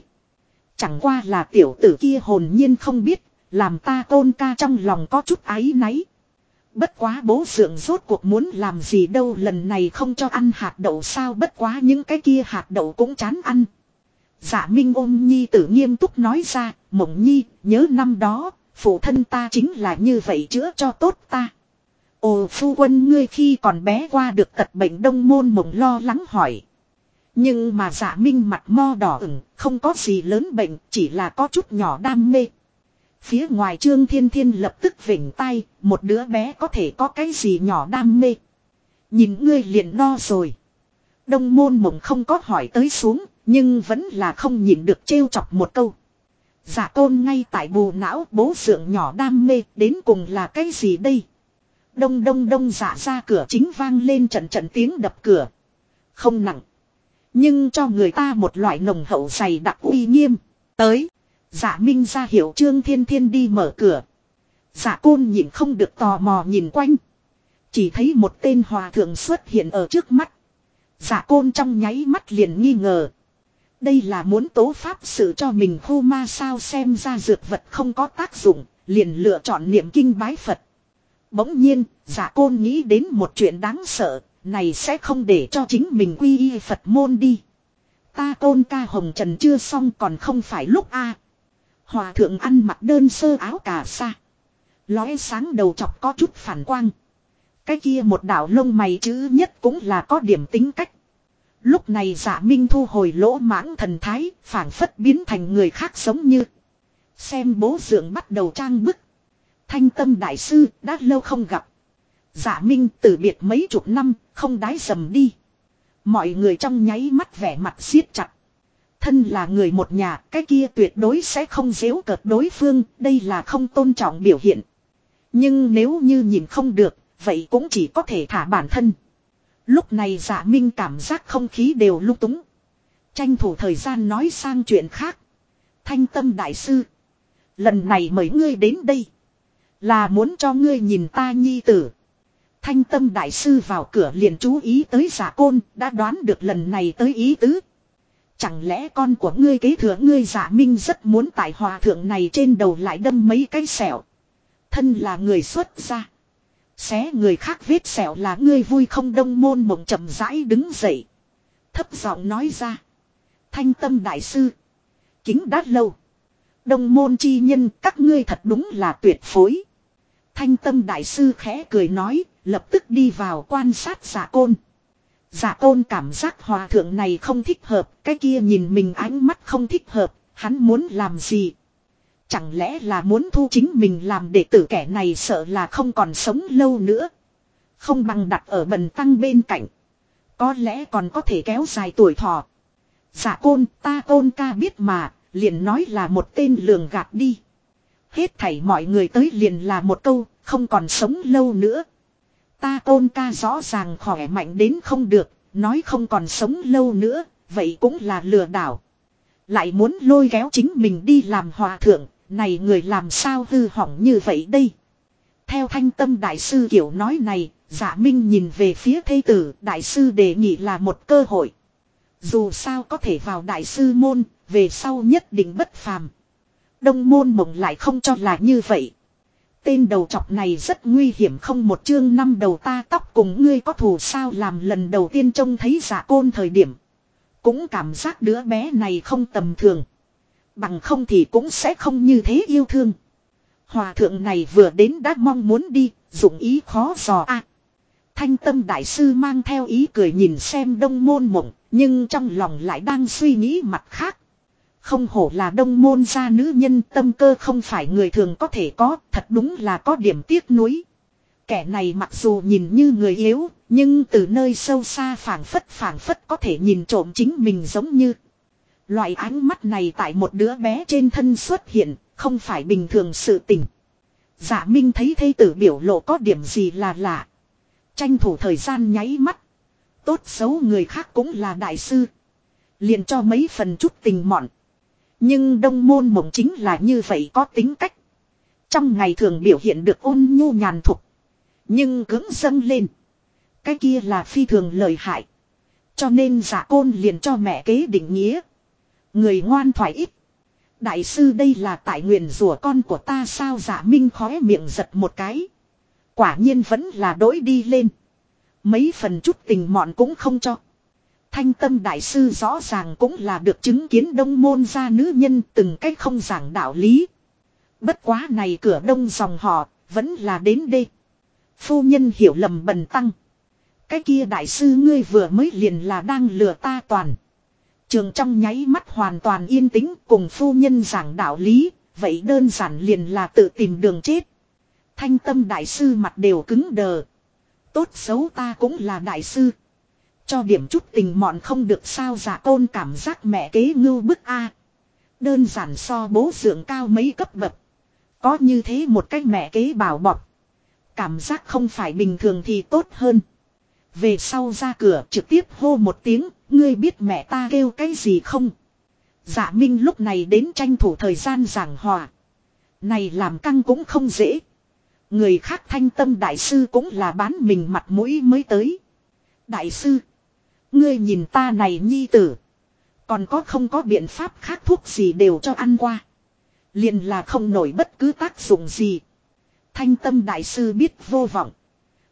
Chẳng qua là tiểu tử kia hồn nhiên không biết, làm ta tôn ca trong lòng có chút áy náy. Bất quá bố dưỡng rốt cuộc muốn làm gì đâu lần này không cho ăn hạt đậu sao bất quá những cái kia hạt đậu cũng chán ăn. Dạ Minh ôm Nhi tử nghiêm túc nói ra, mộng Nhi, nhớ năm đó, phụ thân ta chính là như vậy chữa cho tốt ta. Ồ phu quân ngươi khi còn bé qua được tật bệnh đông môn mộng lo lắng hỏi. Nhưng mà dạ minh mặt mo đỏ ửng, không có gì lớn bệnh, chỉ là có chút nhỏ đam mê. Phía ngoài trương thiên thiên lập tức vỉnh tay, một đứa bé có thể có cái gì nhỏ đam mê. Nhìn ngươi liền no rồi. Đông môn mộng không có hỏi tới xuống, nhưng vẫn là không nhìn được trêu chọc một câu. Giả tôn ngay tại bù não bố sượng nhỏ đam mê, đến cùng là cái gì đây? Đông đông đông giả ra cửa chính vang lên trận trận tiếng đập cửa. Không nặng. Nhưng cho người ta một loại nồng hậu dày đặc uy nghiêm. Tới. Giả minh ra hiệu trương thiên thiên đi mở cửa. Giả côn nhìn không được tò mò nhìn quanh. Chỉ thấy một tên hòa thượng xuất hiện ở trước mắt. Giả côn trong nháy mắt liền nghi ngờ. Đây là muốn tố pháp sự cho mình khu ma sao xem ra dược vật không có tác dụng, liền lựa chọn niệm kinh bái Phật. Bỗng nhiên, giả côn nghĩ đến một chuyện đáng sợ, này sẽ không để cho chính mình quy y Phật môn đi. Ta côn ca hồng trần chưa xong còn không phải lúc a Hòa thượng ăn mặc đơn sơ áo cà sa. Lóe sáng đầu chọc có chút phản quang. Cái kia một đạo lông mày chữ nhất cũng là có điểm tính cách. Lúc này giả minh thu hồi lỗ mãng thần thái, phản phất biến thành người khác giống như. Xem bố dưỡng bắt đầu trang bức. Thanh tâm đại sư đã lâu không gặp. Giả minh từ biệt mấy chục năm, không đái dầm đi. Mọi người trong nháy mắt vẻ mặt siết chặt. Thân là người một nhà, cái kia tuyệt đối sẽ không dễu cợt đối phương, đây là không tôn trọng biểu hiện. Nhưng nếu như nhìn không được, vậy cũng chỉ có thể thả bản thân. Lúc này giả minh cảm giác không khí đều lung túng. Tranh thủ thời gian nói sang chuyện khác. Thanh tâm đại sư. Lần này mời ngươi đến đây. Là muốn cho ngươi nhìn ta nhi tử. Thanh tâm đại sư vào cửa liền chú ý tới giả côn, đã đoán được lần này tới ý tứ. Chẳng lẽ con của ngươi kế thừa ngươi giả minh rất muốn tại hòa thượng này trên đầu lại đâm mấy cái sẹo. Thân là người xuất gia. Xé người khác vết sẹo là ngươi vui không đông môn mộng chậm rãi đứng dậy. Thấp giọng nói ra. Thanh tâm đại sư. Kính đát lâu. Đông môn chi nhân các ngươi thật đúng là tuyệt phối. Thanh tâm đại sư khẽ cười nói, lập tức đi vào quan sát giả côn. Giả côn cảm giác hòa thượng này không thích hợp, cái kia nhìn mình ánh mắt không thích hợp, hắn muốn làm gì. Chẳng lẽ là muốn thu chính mình làm đệ tử kẻ này sợ là không còn sống lâu nữa. Không bằng đặt ở bần tăng bên cạnh. Có lẽ còn có thể kéo dài tuổi thọ. dạ côn ta côn ca biết mà, liền nói là một tên lường gạt đi. Hết thảy mọi người tới liền là một câu, không còn sống lâu nữa. Ta côn ca rõ ràng khỏe mạnh đến không được, nói không còn sống lâu nữa, vậy cũng là lừa đảo. Lại muốn lôi kéo chính mình đi làm hòa thượng, này người làm sao hư hỏng như vậy đây? Theo thanh tâm đại sư kiểu nói này, giả minh nhìn về phía thê tử, đại sư đề nghị là một cơ hội. Dù sao có thể vào đại sư môn, về sau nhất định bất phàm. Đông môn mộng lại không cho là như vậy. Tên đầu chọc này rất nguy hiểm không một chương năm đầu ta tóc cùng ngươi có thù sao làm lần đầu tiên trông thấy giả côn thời điểm. Cũng cảm giác đứa bé này không tầm thường. Bằng không thì cũng sẽ không như thế yêu thương. Hòa thượng này vừa đến đã mong muốn đi, dụng ý khó dò a. thanh tâm đại sư mang theo ý cười nhìn xem đông môn mộng, nhưng trong lòng lại đang suy nghĩ mặt khác. Không hổ là đông môn gia nữ nhân tâm cơ không phải người thường có thể có, thật đúng là có điểm tiếc nuối. Kẻ này mặc dù nhìn như người yếu, nhưng từ nơi sâu xa phảng phất phảng phất có thể nhìn trộm chính mình giống như. Loại ánh mắt này tại một đứa bé trên thân xuất hiện, không phải bình thường sự tình. Giả dạ Minh thấy thây tử biểu lộ có điểm gì là lạ. Tranh thủ thời gian nháy mắt. Tốt xấu người khác cũng là đại sư. Liền cho mấy phần chút tình mọn. Nhưng đông môn mộng chính là như vậy có tính cách. Trong ngày thường biểu hiện được ôn nhu nhàn thục. Nhưng cứng dâng lên. Cái kia là phi thường lợi hại. Cho nên giả côn liền cho mẹ kế định nghĩa. Người ngoan thoại ít. Đại sư đây là tại nguyện rủa con của ta sao giả minh khóe miệng giật một cái. Quả nhiên vẫn là đối đi lên. Mấy phần chút tình mọn cũng không cho. Thanh tâm đại sư rõ ràng cũng là được chứng kiến đông môn gia nữ nhân từng cách không giảng đạo lý. Bất quá này cửa đông dòng họ, vẫn là đến đây. Phu nhân hiểu lầm bần tăng. Cái kia đại sư ngươi vừa mới liền là đang lừa ta toàn. Trường trong nháy mắt hoàn toàn yên tĩnh cùng phu nhân giảng đạo lý, vậy đơn giản liền là tự tìm đường chết. Thanh tâm đại sư mặt đều cứng đờ. Tốt xấu ta cũng là đại sư. Cho điểm chút tình mọn không được sao giả côn cảm giác mẹ kế ngưu bức a Đơn giản so bố dưỡng cao mấy cấp bậc. Có như thế một cách mẹ kế bảo bọc. Cảm giác không phải bình thường thì tốt hơn. Về sau ra cửa trực tiếp hô một tiếng, ngươi biết mẹ ta kêu cái gì không? Dạ Minh lúc này đến tranh thủ thời gian giảng hòa. Này làm căng cũng không dễ. Người khác thanh tâm đại sư cũng là bán mình mặt mũi mới tới. Đại sư. Ngươi nhìn ta này nhi tử. Còn có không có biện pháp khác thuốc gì đều cho ăn qua. Liền là không nổi bất cứ tác dụng gì. Thanh tâm đại sư biết vô vọng.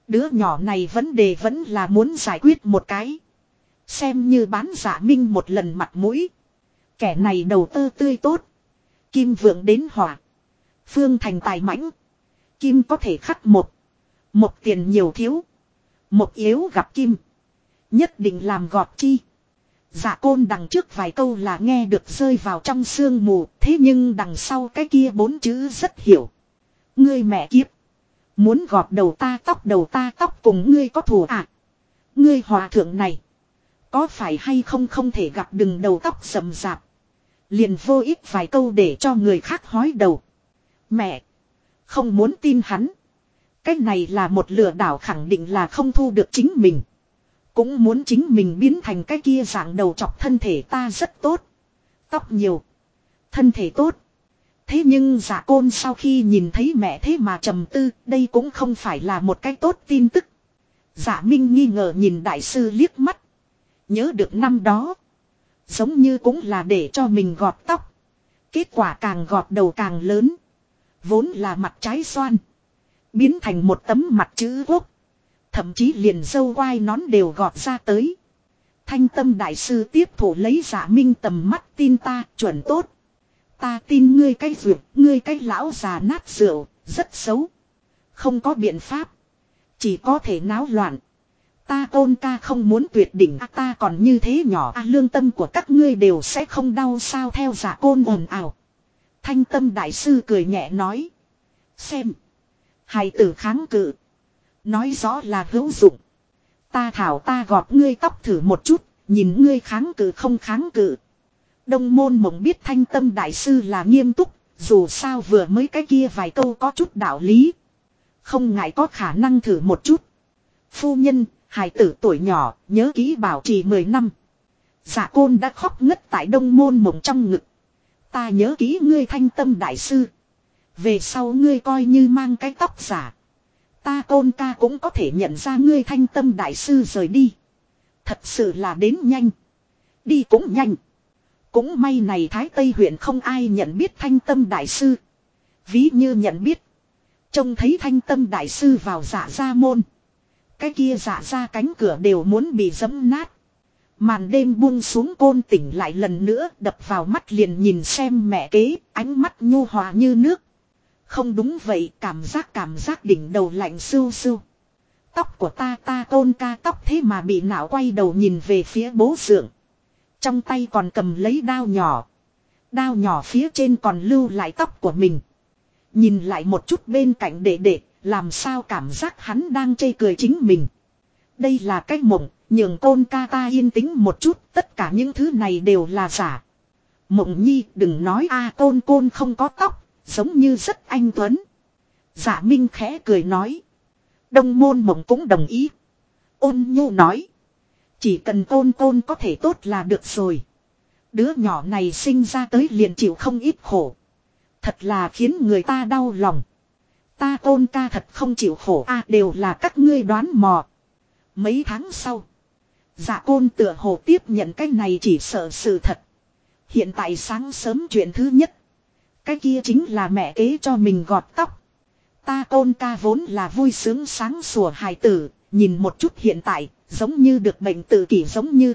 Đứa nhỏ này vấn đề vẫn là muốn giải quyết một cái. Xem như bán giả minh một lần mặt mũi. Kẻ này đầu tư tươi tốt. Kim vượng đến hỏa. Phương thành tài mãnh. Kim có thể khắc một. Một tiền nhiều thiếu. Một yếu gặp kim. Nhất định làm gọt chi. Dạ côn đằng trước vài câu là nghe được rơi vào trong sương mù. Thế nhưng đằng sau cái kia bốn chữ rất hiểu. Ngươi mẹ kiếp. Muốn gọt đầu ta tóc đầu ta tóc cùng ngươi có thù à. Ngươi hòa thượng này. Có phải hay không không thể gặp đừng đầu tóc sầm rạp. Liền vô ích vài câu để cho người khác hói đầu. Mẹ. Không muốn tin hắn. Cái này là một lừa đảo khẳng định là không thu được chính mình. Cũng muốn chính mình biến thành cái kia dạng đầu chọc thân thể ta rất tốt. Tóc nhiều. Thân thể tốt. Thế nhưng giả côn sau khi nhìn thấy mẹ thế mà trầm tư, đây cũng không phải là một cái tốt tin tức. Giả minh nghi ngờ nhìn đại sư liếc mắt. Nhớ được năm đó. Giống như cũng là để cho mình gọt tóc. Kết quả càng gọt đầu càng lớn. Vốn là mặt trái xoan. Biến thành một tấm mặt chữ quốc. Thậm chí liền dâu quai nón đều gọt ra tới. Thanh tâm đại sư tiếp thủ lấy giả minh tầm mắt tin ta chuẩn tốt. Ta tin ngươi cái rượu, ngươi cái lão già nát rượu, rất xấu. Không có biện pháp. Chỉ có thể náo loạn. Ta tôn ca không muốn tuyệt đỉnh à, ta còn như thế nhỏ à, lương tâm của các ngươi đều sẽ không đau sao theo giả côn ồn ào. Thanh tâm đại sư cười nhẹ nói. Xem. Hài tử kháng cự. Nói rõ là hữu dụng. Ta thảo ta gọt ngươi tóc thử một chút, nhìn ngươi kháng cự không kháng cự. Đông môn mộng biết thanh tâm đại sư là nghiêm túc, dù sao vừa mới cái kia vài câu có chút đạo lý. Không ngại có khả năng thử một chút. Phu nhân, hài tử tuổi nhỏ, nhớ kỹ bảo trì 10 năm. Giả côn đã khóc ngất tại đông môn mộng trong ngực. Ta nhớ kỹ ngươi thanh tâm đại sư. Về sau ngươi coi như mang cái tóc giả. Ta côn ca cũng có thể nhận ra ngươi thanh tâm đại sư rời đi. Thật sự là đến nhanh. Đi cũng nhanh. Cũng may này Thái Tây huyện không ai nhận biết thanh tâm đại sư. Ví như nhận biết. Trông thấy thanh tâm đại sư vào giả gia môn. Cái kia dạ ra cánh cửa đều muốn bị dẫm nát. Màn đêm buông xuống côn tỉnh lại lần nữa đập vào mắt liền nhìn xem mẹ kế, ánh mắt nhu hòa như nước. Không đúng vậy cảm giác cảm giác đỉnh đầu lạnh sưu sưu. Tóc của ta ta tôn ca tóc thế mà bị não quay đầu nhìn về phía bố sượng. Trong tay còn cầm lấy đao nhỏ. Đao nhỏ phía trên còn lưu lại tóc của mình. Nhìn lại một chút bên cạnh đệ đệ, làm sao cảm giác hắn đang chê cười chính mình. Đây là cách mộng, nhường tôn ca ta yên tĩnh một chút, tất cả những thứ này đều là giả. Mộng nhi đừng nói a tôn côn không có tóc, giống như rất anh tuấn. Giả minh khẽ cười nói. Đông môn mộng cũng đồng ý. Ôn nhu nói. Chỉ cần tôn côn có thể tốt là được rồi. Đứa nhỏ này sinh ra tới liền chịu không ít khổ. Thật là khiến người ta đau lòng. Ta tôn ca thật không chịu khổ a à, đều là các ngươi đoán mò. Mấy tháng sau. Dạ côn tựa hồ tiếp nhận cái này chỉ sợ sự thật. Hiện tại sáng sớm chuyện thứ nhất. Cái kia chính là mẹ kế cho mình gọt tóc. Ta ôn ca vốn là vui sướng sáng sủa hài tử. Nhìn một chút hiện tại. Giống như được bệnh tự kỷ giống như.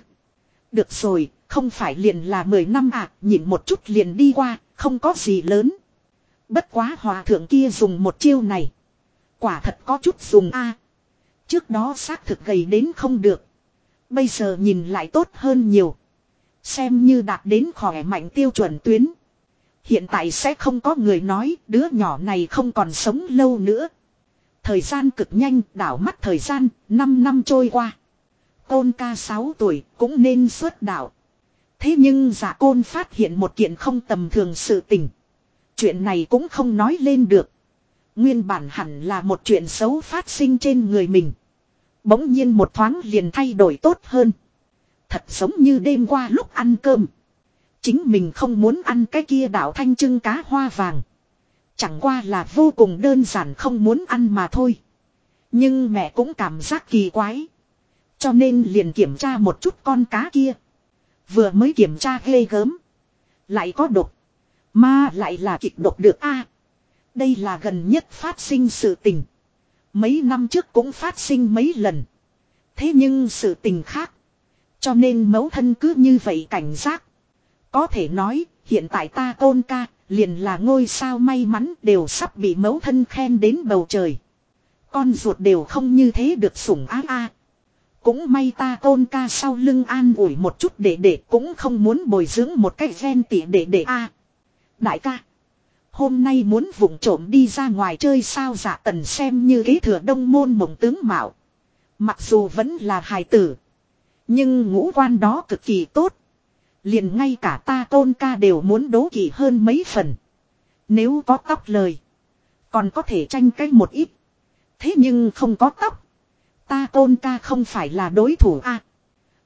Được rồi. Không phải liền là 10 năm à. Nhìn một chút liền đi qua. Không có gì lớn. Bất quá hòa thượng kia dùng một chiêu này. Quả thật có chút dùng a. Trước đó xác thực gầy đến không được. Bây giờ nhìn lại tốt hơn nhiều. Xem như đạt đến khỏe mạnh tiêu chuẩn tuyến. Hiện tại sẽ không có người nói đứa nhỏ này không còn sống lâu nữa. Thời gian cực nhanh, đảo mắt thời gian 5 năm trôi qua. Côn ca 6 tuổi cũng nên xuất đạo. Thế nhưng giả côn phát hiện một kiện không tầm thường sự tình. Chuyện này cũng không nói lên được. Nguyên bản hẳn là một chuyện xấu phát sinh trên người mình. Bỗng nhiên một thoáng liền thay đổi tốt hơn. Thật giống như đêm qua lúc ăn cơm. Chính mình không muốn ăn cái kia đảo thanh trưng cá hoa vàng. Chẳng qua là vô cùng đơn giản không muốn ăn mà thôi. Nhưng mẹ cũng cảm giác kỳ quái. Cho nên liền kiểm tra một chút con cá kia. Vừa mới kiểm tra ghê gớm. Lại có độc. Mà lại là kịch độc được a Đây là gần nhất phát sinh sự tình. Mấy năm trước cũng phát sinh mấy lần. Thế nhưng sự tình khác. Cho nên mẫu thân cứ như vậy cảnh giác. Có thể nói, hiện tại ta tôn ca, liền là ngôi sao may mắn đều sắp bị mẫu thân khen đến bầu trời. Con ruột đều không như thế được sủng á a. Cũng may ta tôn ca sau lưng an ủi một chút để để cũng không muốn bồi dưỡng một cái ven tỉ để để a. Đại ca. Hôm nay muốn vụng trộm đi ra ngoài chơi sao dạ tần xem như kế thừa đông môn mộng tướng mạo. Mặc dù vẫn là hài tử. Nhưng ngũ quan đó cực kỳ tốt. Liền ngay cả ta tôn ca đều muốn đố kỵ hơn mấy phần. Nếu có tóc lời. Còn có thể tranh cái một ít. Thế nhưng không có tóc. Ta tôn ca không phải là đối thủ a.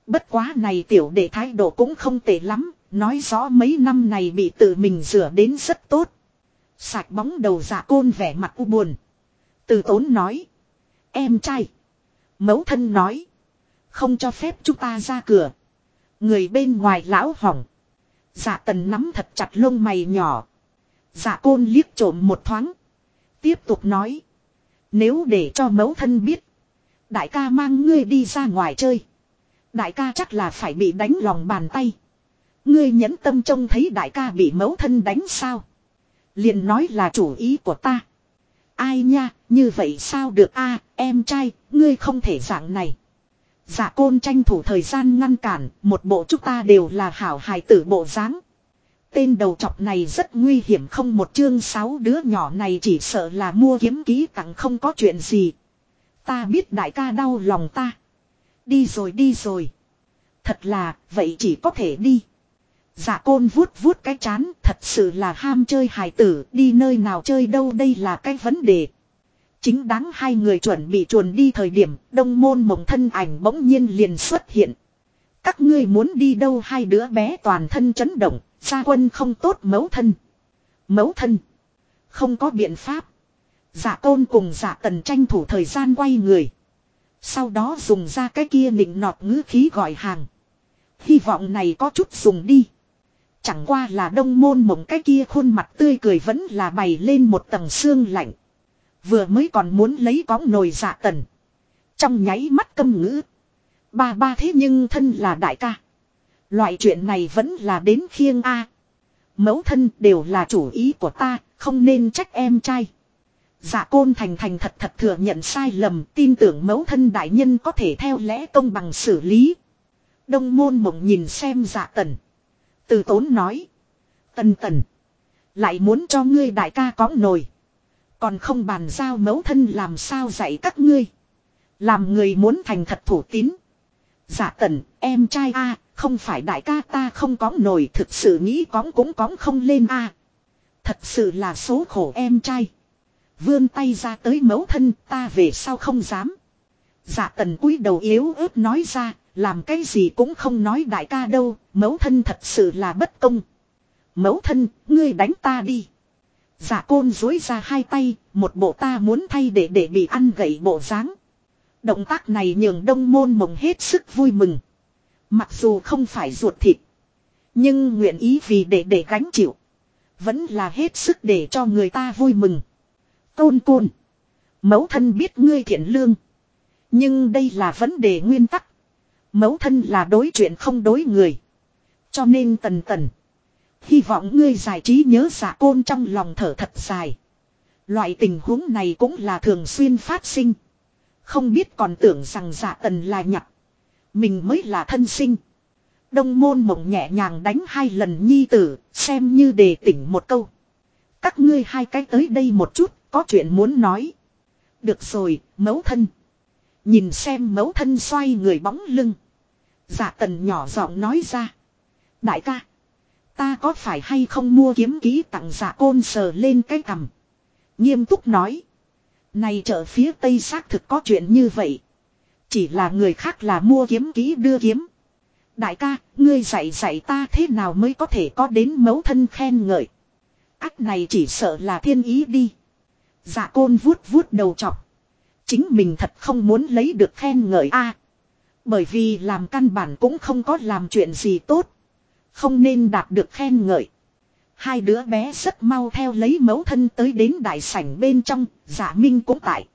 bất quá này tiểu đệ thái độ cũng không tệ lắm. Nói rõ mấy năm này bị tự mình rửa đến rất tốt. Sạch bóng đầu giả côn vẻ mặt u buồn. Từ tốn nói. Em trai. Mẫu thân nói. Không cho phép chúng ta ra cửa. Người bên ngoài lão hỏng. giả tần nắm thật chặt lông mày nhỏ. giả côn liếc trộm một thoáng. Tiếp tục nói. Nếu để cho mẫu thân biết. Đại ca mang ngươi đi ra ngoài chơi. Đại ca chắc là phải bị đánh lòng bàn tay. Ngươi nhẫn tâm trông thấy đại ca bị mẫu thân đánh sao. Liền nói là chủ ý của ta. Ai nha, như vậy sao được a em trai, ngươi không thể dạng này. Dạ côn tranh thủ thời gian ngăn cản, một bộ chúng ta đều là hảo hài tử bộ dáng. Tên đầu chọc này rất nguy hiểm không một chương sáu đứa nhỏ này chỉ sợ là mua kiếm ký tặng không có chuyện gì. Ta biết đại ca đau lòng ta. Đi rồi đi rồi. Thật là, vậy chỉ có thể đi. Dạ côn vuốt vuốt cái chán, thật sự là ham chơi hài tử, đi nơi nào chơi đâu đây là cái vấn đề. Chính đáng hai người chuẩn bị chuồn đi thời điểm, đông môn mộng thân ảnh bỗng nhiên liền xuất hiện. Các ngươi muốn đi đâu hai đứa bé toàn thân chấn động, gia quân không tốt mấu thân. Mấu thân. Không có biện pháp. Dạ tôn cùng dạ tần tranh thủ thời gian quay người. Sau đó dùng ra cái kia nịnh nọt ngữ khí gọi hàng. Hy vọng này có chút dùng đi. Chẳng qua là đông môn mộng cái kia khuôn mặt tươi cười vẫn là bày lên một tầng xương lạnh. Vừa mới còn muốn lấy cóng nồi dạ tần. Trong nháy mắt câm ngữ. Ba ba thế nhưng thân là đại ca. Loại chuyện này vẫn là đến khiêng A. mẫu thân đều là chủ ý của ta, không nên trách em trai. Dạ côn thành thành thật thật thừa nhận sai lầm, tin tưởng mẫu thân đại nhân có thể theo lẽ công bằng xử lý. Đông môn mộng nhìn xem dạ tần. Từ tốn nói. Tần tần. Lại muốn cho ngươi đại ca có nồi. Còn không bàn giao mẫu thân làm sao dạy các ngươi. Làm người muốn thành thật thủ tín. Dạ tần, em trai a không phải đại ca ta không có nồi thực sự nghĩ cóng cũng cóng không lên a Thật sự là số khổ em trai. Vươn tay ra tới mẫu thân ta về sao không dám. Dạ tần cúi đầu yếu ớt nói ra, làm cái gì cũng không nói đại ca đâu, mẫu thân thật sự là bất công. Mẫu thân, ngươi đánh ta đi. giả côn dối ra hai tay, một bộ ta muốn thay để để bị ăn gậy bộ dáng. Động tác này nhường đông môn mộng hết sức vui mừng. Mặc dù không phải ruột thịt. Nhưng nguyện ý vì để để gánh chịu. Vẫn là hết sức để cho người ta vui mừng. Côn côn. Mẫu thân biết ngươi thiện lương. Nhưng đây là vấn đề nguyên tắc. Mẫu thân là đối chuyện không đối người. Cho nên tần tần. Hy vọng ngươi giải trí nhớ giả côn trong lòng thở thật dài. Loại tình huống này cũng là thường xuyên phát sinh. Không biết còn tưởng rằng giả tần là nhặt. Mình mới là thân sinh. Đông môn mộng nhẹ nhàng đánh hai lần nhi tử, xem như đề tỉnh một câu. Các ngươi hai cái tới đây một chút, có chuyện muốn nói. Được rồi, mẫu thân. Nhìn xem mẫu thân xoay người bóng lưng. Dạ tần nhỏ giọng nói ra. Đại ca. Ta có phải hay không mua kiếm ký tặng dạ côn sờ lên cái cằm. Nghiêm túc nói. Này chợ phía tây xác thực có chuyện như vậy. Chỉ là người khác là mua kiếm ký đưa kiếm. Đại ca, ngươi dạy dạy ta thế nào mới có thể có đến mấu thân khen ngợi. Ác này chỉ sợ là thiên ý đi. Dạ côn vuốt vuốt đầu chọc. Chính mình thật không muốn lấy được khen ngợi a bởi vì làm căn bản cũng không có làm chuyện gì tốt. Không nên đạt được khen ngợi. Hai đứa bé rất mau theo lấy mẫu thân tới đến đại sảnh bên trong, giả dạ minh cũng tại.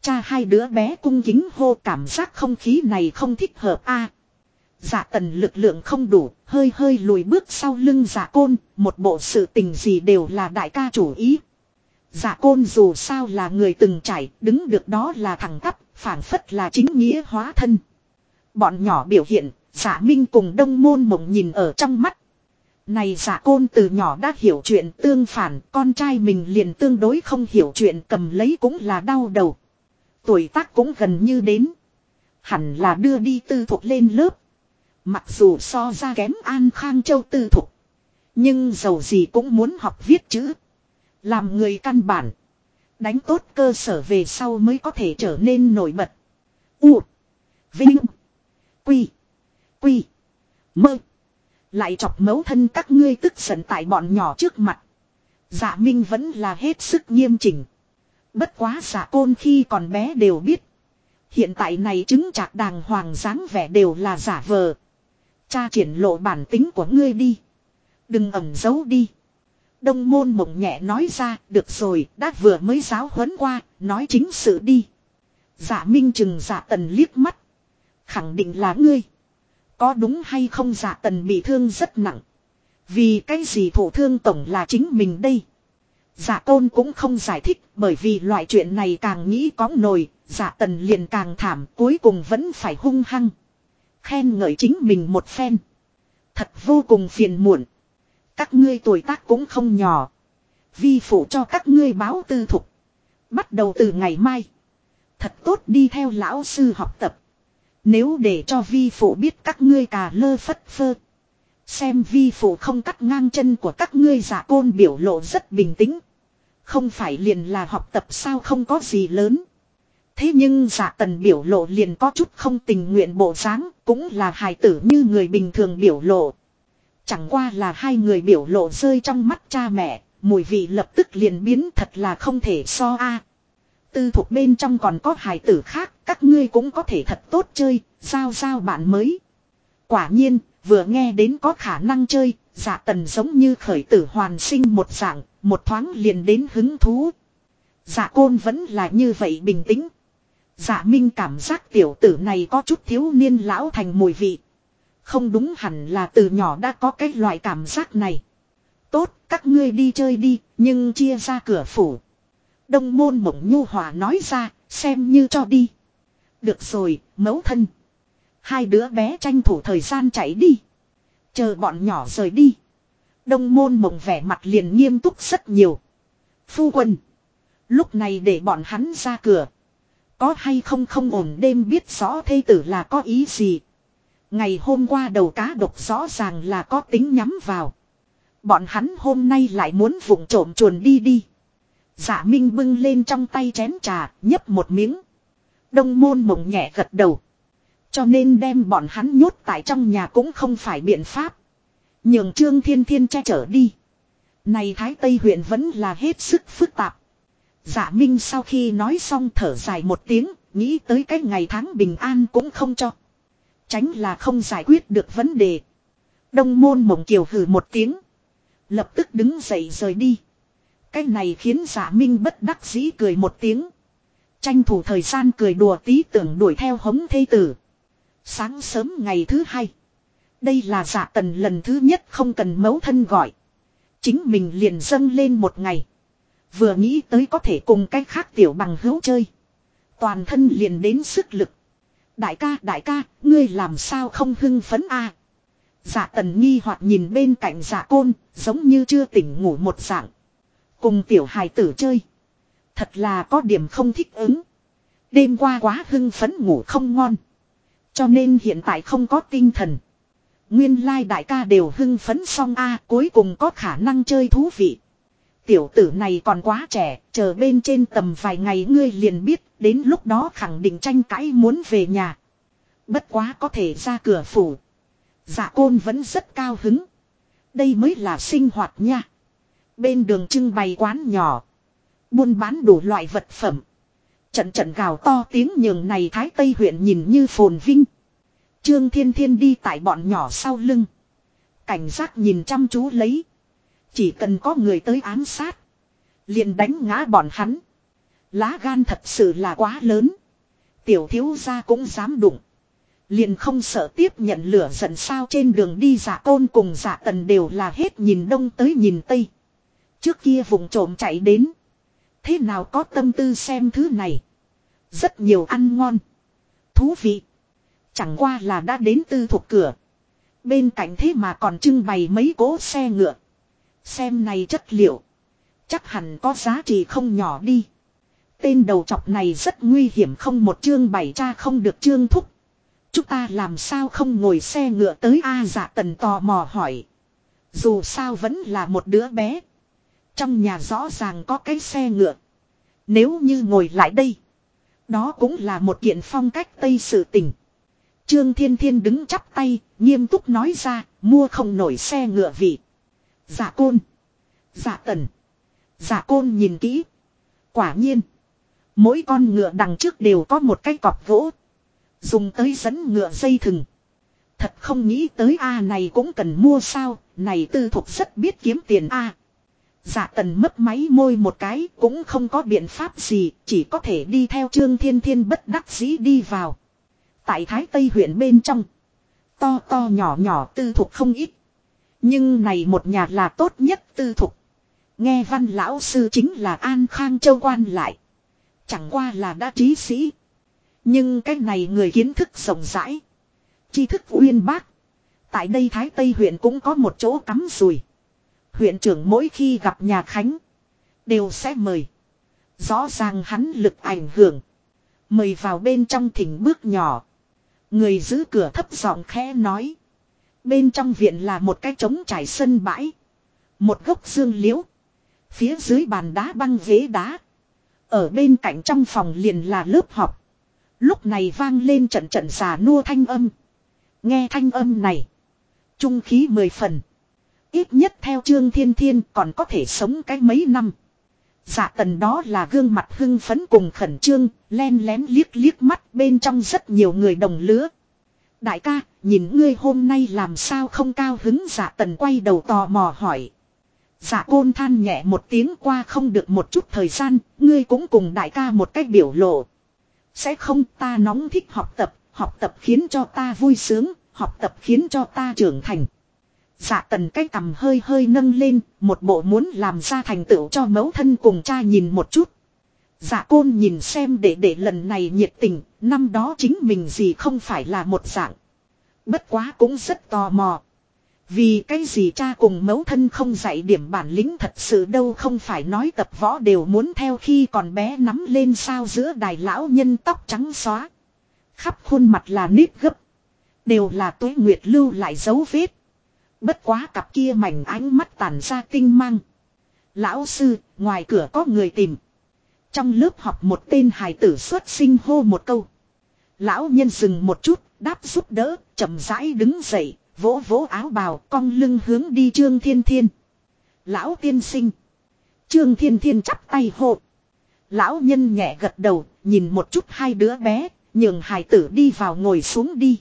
Cha hai đứa bé cung kính hô cảm giác không khí này không thích hợp a. À, dạ tần lực lượng không đủ, hơi hơi lùi bước sau lưng giả dạ côn, một bộ sự tình gì đều là đại ca chủ ý. Giả dạ côn dù sao là người từng trải, đứng được đó là thẳng tắp, phản phất là chính nghĩa hóa thân. Bọn nhỏ biểu hiện, giả minh cùng đông môn mộng nhìn ở trong mắt. Này giả côn từ nhỏ đã hiểu chuyện tương phản, con trai mình liền tương đối không hiểu chuyện cầm lấy cũng là đau đầu. Tuổi tác cũng gần như đến. Hẳn là đưa đi tư thuộc lên lớp. Mặc dù so ra kém An Khang Châu tư thuộc. Nhưng dầu gì cũng muốn học viết chữ. Làm người căn bản. Đánh tốt cơ sở về sau mới có thể trở nên nổi bật. U. Vinh. Quy. Quy. Mơ. Lại chọc mấu thân các ngươi tức giận tại bọn nhỏ trước mặt. Dạ Minh vẫn là hết sức nghiêm chỉnh. Bất quá giả côn khi còn bé đều biết. Hiện tại này chứng chạc đàng hoàng dáng vẻ đều là giả vờ. Cha triển lộ bản tính của ngươi đi. Đừng ẩn giấu đi. Đông môn mộng nhẹ nói ra, được rồi, đã vừa mới giáo huấn qua, nói chính sự đi. Giả minh chừng giả tần liếc mắt. Khẳng định là ngươi. Có đúng hay không giả tần bị thương rất nặng. Vì cái gì thổ thương tổng là chính mình đây. Giả tôn cũng không giải thích bởi vì loại chuyện này càng nghĩ có nồi, giả tần liền càng thảm cuối cùng vẫn phải hung hăng. Khen ngợi chính mình một phen. Thật vô cùng phiền muộn. Các ngươi tuổi tác cũng không nhỏ. Vi phụ cho các ngươi báo tư thục. Bắt đầu từ ngày mai. Thật tốt đi theo lão sư học tập. Nếu để cho vi phụ biết các ngươi cà lơ phất phơ. Xem vi phụ không cắt ngang chân của các ngươi giả côn biểu lộ rất bình tĩnh. Không phải liền là học tập sao không có gì lớn. Thế nhưng giả tần biểu lộ liền có chút không tình nguyện bộ dáng, cũng là hài tử như người bình thường biểu lộ. Chẳng qua là hai người biểu lộ rơi trong mắt cha mẹ, mùi vị lập tức liền biến thật là không thể so a. Tư thuộc bên trong còn có hài tử khác, các ngươi cũng có thể thật tốt chơi, sao sao bạn mới. Quả nhiên, vừa nghe đến có khả năng chơi, giả tần giống như khởi tử hoàn sinh một dạng, một thoáng liền đến hứng thú. Dạ côn vẫn là như vậy bình tĩnh. Dạ minh cảm giác tiểu tử này có chút thiếu niên lão thành mùi vị. Không đúng hẳn là từ nhỏ đã có cái loại cảm giác này. Tốt, các ngươi đi chơi đi, nhưng chia ra cửa phủ. Đông môn mộng nhu hòa nói ra, xem như cho đi. Được rồi, mẫu thân. Hai đứa bé tranh thủ thời gian chạy đi. Chờ bọn nhỏ rời đi. Đông môn mộng vẻ mặt liền nghiêm túc rất nhiều. Phu quân. Lúc này để bọn hắn ra cửa. Có hay không không ổn đêm biết rõ thê tử là có ý gì. Ngày hôm qua đầu cá độc rõ ràng là có tính nhắm vào. Bọn hắn hôm nay lại muốn vụng trộm chuồn đi đi. Giả Minh bưng lên trong tay chén trà, nhấp một miếng. Đông môn mộng nhẹ gật đầu. Cho nên đem bọn hắn nhốt tại trong nhà cũng không phải biện pháp. Nhường Trương Thiên Thiên che chở đi. Này Thái Tây huyện vẫn là hết sức phức tạp. Giả Minh sau khi nói xong thở dài một tiếng, nghĩ tới cái ngày tháng bình an cũng không cho. Tránh là không giải quyết được vấn đề. Đông môn mộng kiều hừ một tiếng. Lập tức đứng dậy rời đi. Cái này khiến giả minh bất đắc dĩ cười một tiếng. Tranh thủ thời gian cười đùa tí tưởng đuổi theo hống thê tử. Sáng sớm ngày thứ hai. Đây là giả tần lần thứ nhất không cần mấu thân gọi. Chính mình liền dâng lên một ngày. Vừa nghĩ tới có thể cùng cái khác tiểu bằng hữu chơi. Toàn thân liền đến sức lực. Đại ca đại ca, ngươi làm sao không hưng phấn a? giả tần nghi hoặc nhìn bên cạnh giả côn, giống như chưa tỉnh ngủ một dạng. Cùng tiểu hài tử chơi. Thật là có điểm không thích ứng. Đêm qua quá hưng phấn ngủ không ngon. Cho nên hiện tại không có tinh thần. Nguyên lai đại ca đều hưng phấn xong a cuối cùng có khả năng chơi thú vị. Tiểu tử này còn quá trẻ, chờ bên trên tầm vài ngày ngươi liền biết, đến lúc đó khẳng định tranh cãi muốn về nhà. Bất quá có thể ra cửa phủ. Dạ côn vẫn rất cao hứng. Đây mới là sinh hoạt nha. Bên đường trưng bày quán nhỏ. Buôn bán đủ loại vật phẩm. Trận trận gào to tiếng nhường này Thái Tây huyện nhìn như phồn vinh. Trương Thiên Thiên đi tại bọn nhỏ sau lưng. Cảnh giác nhìn chăm chú lấy. Chỉ cần có người tới ám sát. Liền đánh ngã bọn hắn. Lá gan thật sự là quá lớn. Tiểu thiếu gia cũng dám đụng. Liền không sợ tiếp nhận lửa giận sao trên đường đi giả côn cùng giả tần đều là hết nhìn đông tới nhìn tây. Trước kia vùng trộm chạy đến. Thế nào có tâm tư xem thứ này. Rất nhiều ăn ngon. Thú vị. Chẳng qua là đã đến tư thuộc cửa. Bên cạnh thế mà còn trưng bày mấy cỗ xe ngựa. Xem này chất liệu. Chắc hẳn có giá trị không nhỏ đi. Tên đầu chọc này rất nguy hiểm không một chương bảy cha không được chương thúc. Chúng ta làm sao không ngồi xe ngựa tới A dạ tần tò mò hỏi. Dù sao vẫn là một đứa bé. Trong nhà rõ ràng có cái xe ngựa. Nếu như ngồi lại đây. Đó cũng là một kiện phong cách Tây sự tình. Trương Thiên Thiên đứng chắp tay, nghiêm túc nói ra, mua không nổi xe ngựa vị. Giả côn. Giả tần. Giả côn nhìn kỹ. Quả nhiên. Mỗi con ngựa đằng trước đều có một cái cọp gỗ. Dùng tới dẫn ngựa dây thừng. Thật không nghĩ tới A à, này cũng cần mua sao, này tư thuộc rất biết kiếm tiền A. À. Dạ tần mất máy môi một cái cũng không có biện pháp gì, chỉ có thể đi theo Trương Thiên Thiên bất đắc dĩ đi vào. Tại Thái Tây huyện bên trong, to to nhỏ nhỏ tư thục không ít. Nhưng này một nhà là tốt nhất tư thục Nghe văn lão sư chính là An Khang Châu quan lại. Chẳng qua là đã trí sĩ. Nhưng cái này người kiến thức rộng rãi. tri thức uyên bác. Tại đây Thái Tây huyện cũng có một chỗ cắm rùi. Huyện trưởng mỗi khi gặp nhà Khánh. Đều sẽ mời. Rõ ràng hắn lực ảnh hưởng. Mời vào bên trong thỉnh bước nhỏ. Người giữ cửa thấp giọng khẽ nói. Bên trong viện là một cái trống trải sân bãi. Một gốc dương liễu. Phía dưới bàn đá băng ghế đá. Ở bên cạnh trong phòng liền là lớp học. Lúc này vang lên trận trận xà nua thanh âm. Nghe thanh âm này. Trung khí mười phần. Ít nhất theo Trương Thiên Thiên còn có thể sống cái mấy năm. Dạ tần đó là gương mặt hưng phấn cùng khẩn trương, len lén liếc liếc mắt bên trong rất nhiều người đồng lứa. Đại ca, nhìn ngươi hôm nay làm sao không cao hứng dạ tần quay đầu tò mò hỏi. Dạ côn than nhẹ một tiếng qua không được một chút thời gian, ngươi cũng cùng đại ca một cách biểu lộ. Sẽ không ta nóng thích học tập, học tập khiến cho ta vui sướng, học tập khiến cho ta trưởng thành. Dạ tần cái cầm hơi hơi nâng lên, một bộ muốn làm ra thành tựu cho mẫu thân cùng cha nhìn một chút. Dạ côn nhìn xem để để lần này nhiệt tình, năm đó chính mình gì không phải là một dạng. Bất quá cũng rất tò mò. Vì cái gì cha cùng mẫu thân không dạy điểm bản lĩnh thật sự đâu không phải nói tập võ đều muốn theo khi còn bé nắm lên sao giữa đài lão nhân tóc trắng xóa. Khắp khuôn mặt là nếp gấp. Đều là tuế nguyệt lưu lại dấu vết. Bất quá cặp kia mảnh ánh mắt tàn ra tinh mang. Lão sư, ngoài cửa có người tìm. Trong lớp học một tên hài tử xuất sinh hô một câu. Lão nhân dừng một chút, đáp giúp đỡ, chậm rãi đứng dậy, vỗ vỗ áo bào, cong lưng hướng đi Trương Thiên Thiên. Lão tiên sinh. Trương Thiên Thiên chắp tay hộ. Lão nhân nhẹ gật đầu, nhìn một chút hai đứa bé, nhường hài tử đi vào ngồi xuống đi.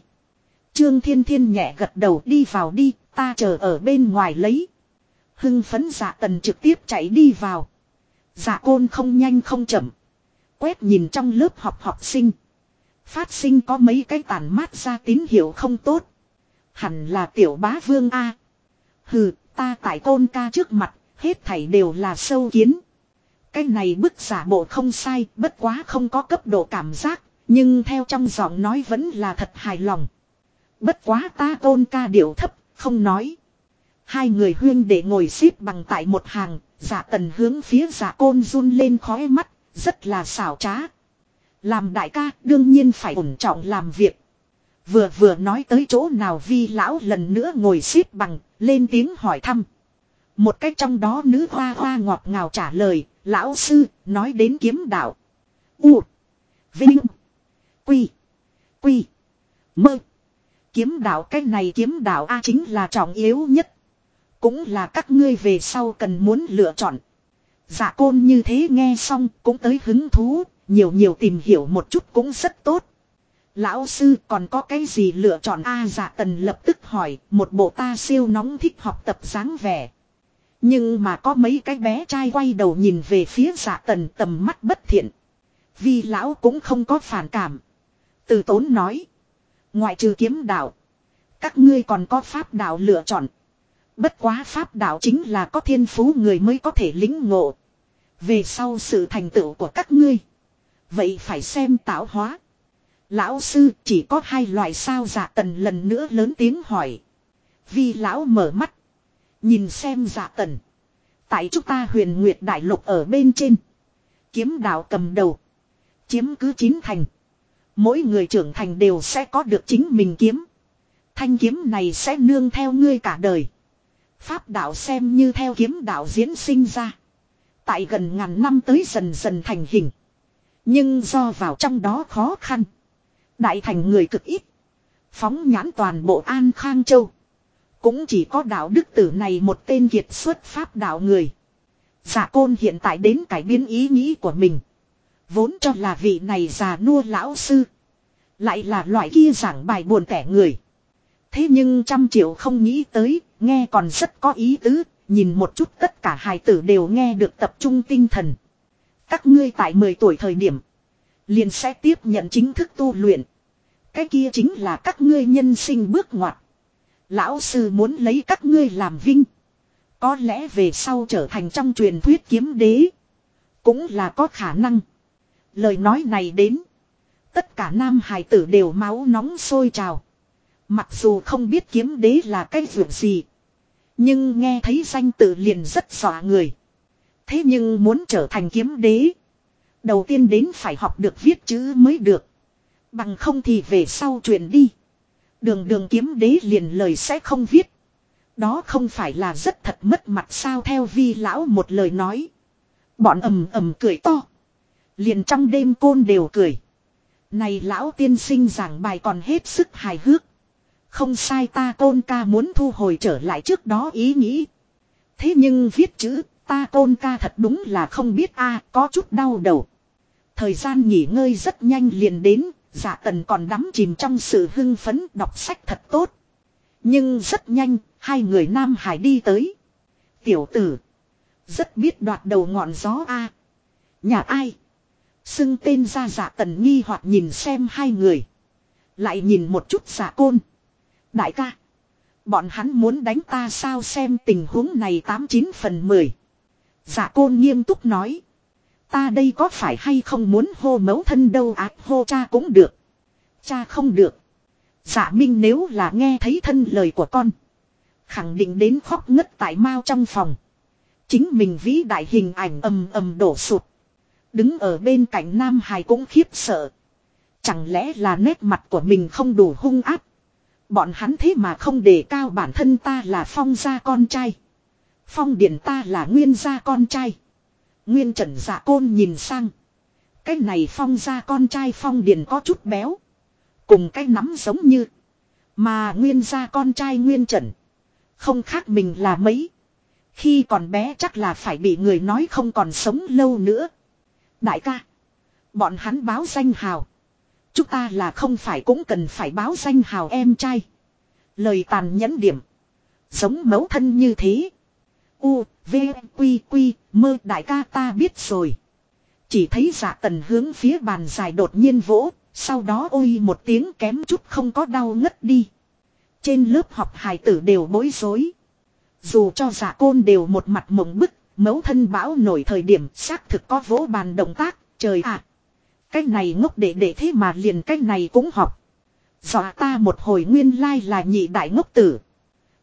Trương Thiên Thiên nhẹ gật đầu đi vào đi, ta chờ ở bên ngoài lấy. Hưng phấn giả tần trực tiếp chạy đi vào. giả côn không nhanh không chậm. Quét nhìn trong lớp học học sinh. Phát sinh có mấy cái tàn mát ra tín hiệu không tốt. Hẳn là tiểu bá vương A. Hừ, ta tại côn ca trước mặt, hết thảy đều là sâu kiến. Cái này bức giả bộ không sai, bất quá không có cấp độ cảm giác, nhưng theo trong giọng nói vẫn là thật hài lòng. Bất quá ta côn ca điệu thấp, không nói. Hai người huyên để ngồi xếp bằng tại một hàng, giả tần hướng phía giả côn run lên khói mắt, rất là xảo trá. Làm đại ca đương nhiên phải ổn trọng làm việc. Vừa vừa nói tới chỗ nào vi lão lần nữa ngồi xếp bằng, lên tiếng hỏi thăm. Một cách trong đó nữ hoa hoa ngọt ngào trả lời, lão sư, nói đến kiếm đạo. U. Vinh. Quy. Quy. Mơ. Kiếm đạo cái này kiếm đạo A chính là trọng yếu nhất. Cũng là các ngươi về sau cần muốn lựa chọn. Dạ côn như thế nghe xong cũng tới hứng thú, nhiều nhiều tìm hiểu một chút cũng rất tốt. Lão sư còn có cái gì lựa chọn A à, dạ tần lập tức hỏi, một bộ ta siêu nóng thích học tập dáng vẻ. Nhưng mà có mấy cái bé trai quay đầu nhìn về phía dạ tần tầm mắt bất thiện. Vì lão cũng không có phản cảm. Từ tốn nói. Ngoại trừ kiếm đạo. Các ngươi còn có pháp đạo lựa chọn. Bất quá pháp đạo chính là có thiên phú người mới có thể lính ngộ. Về sau sự thành tựu của các ngươi. Vậy phải xem tạo hóa. Lão sư, chỉ có hai loại sao dạ tần lần nữa lớn tiếng hỏi. vi lão mở mắt. Nhìn xem dạ tần. Tại chúng ta huyền nguyệt đại lục ở bên trên. Kiếm đạo cầm đầu. Chiếm cứ chín thành. Mỗi người trưởng thành đều sẽ có được chính mình kiếm. Thanh kiếm này sẽ nương theo ngươi cả đời. Pháp đạo xem như theo kiếm đạo diễn sinh ra. Tại gần ngàn năm tới dần dần thành hình. Nhưng do vào trong đó khó khăn. Đại thành người cực ít. Phóng nhãn toàn bộ An Khang Châu. Cũng chỉ có đạo đức tử này một tên kiệt xuất pháp đạo người. Giả côn hiện tại đến cải biến ý nghĩ của mình. Vốn cho là vị này già nua lão sư. Lại là loại kia giảng bài buồn tẻ người. Thế nhưng trăm triệu không nghĩ tới, nghe còn rất có ý tứ, nhìn một chút tất cả hài tử đều nghe được tập trung tinh thần. Các ngươi tại 10 tuổi thời điểm, liền sẽ tiếp nhận chính thức tu luyện. Cái kia chính là các ngươi nhân sinh bước ngoặt. Lão sư muốn lấy các ngươi làm vinh. Có lẽ về sau trở thành trong truyền thuyết kiếm đế. Cũng là có khả năng. Lời nói này đến. Tất cả nam hải tử đều máu nóng sôi trào. Mặc dù không biết kiếm đế là cái vượt gì. Nhưng nghe thấy danh tự liền rất dọa người. Thế nhưng muốn trở thành kiếm đế. Đầu tiên đến phải học được viết chữ mới được. Bằng không thì về sau chuyện đi. Đường đường kiếm đế liền lời sẽ không viết. Đó không phải là rất thật mất mặt sao theo vi lão một lời nói. Bọn ầm ầm cười to. Liền trong đêm côn đều cười. Này lão tiên sinh giảng bài còn hết sức hài hước. Không sai ta côn ca muốn thu hồi trở lại trước đó ý nghĩ. Thế nhưng viết chữ ta côn ca thật đúng là không biết a có chút đau đầu. Thời gian nghỉ ngơi rất nhanh liền đến, giả tần còn đắm chìm trong sự hưng phấn đọc sách thật tốt. Nhưng rất nhanh, hai người Nam Hải đi tới. Tiểu tử. Rất biết đoạt đầu ngọn gió a Nhà ai? Xưng tên ra giả tần nghi hoặc nhìn xem hai người. Lại nhìn một chút giả côn. Đại ca. Bọn hắn muốn đánh ta sao xem tình huống này 89 phần 10. giả côn nghiêm túc nói. Ta đây có phải hay không muốn hô mấu thân đâu ác hô cha cũng được. Cha không được. giả minh nếu là nghe thấy thân lời của con. Khẳng định đến khóc ngất tại mau trong phòng. Chính mình vĩ đại hình ảnh ầm ầm đổ sụt. Đứng ở bên cạnh Nam Hải cũng khiếp sợ. Chẳng lẽ là nét mặt của mình không đủ hung áp. Bọn hắn thế mà không đề cao bản thân ta là phong gia con trai. Phong điển ta là nguyên gia con trai. Nguyên trần dạ côn nhìn sang. Cái này phong gia con trai phong điển có chút béo. Cùng cái nắm giống như. Mà nguyên gia con trai nguyên trần. Không khác mình là mấy. Khi còn bé chắc là phải bị người nói không còn sống lâu nữa. Đại ca. Bọn hắn báo danh hào. Chúng ta là không phải cũng cần phải báo danh hào em trai. Lời tàn nhẫn điểm. Giống mẫu thân như thế. U, V, Quy, Quy, mơ đại ca ta biết rồi. Chỉ thấy dạ tần hướng phía bàn dài đột nhiên vỗ. Sau đó ôi một tiếng kém chút không có đau ngất đi. Trên lớp học hài tử đều bối rối. Dù cho giả côn đều một mặt mộng bức, mẫu thân bão nổi thời điểm xác thực có vỗ bàn động tác, trời ạ. cái này ngốc để để thế mà liền cái này cũng học. Dọa ta một hồi nguyên lai là nhị đại ngốc tử.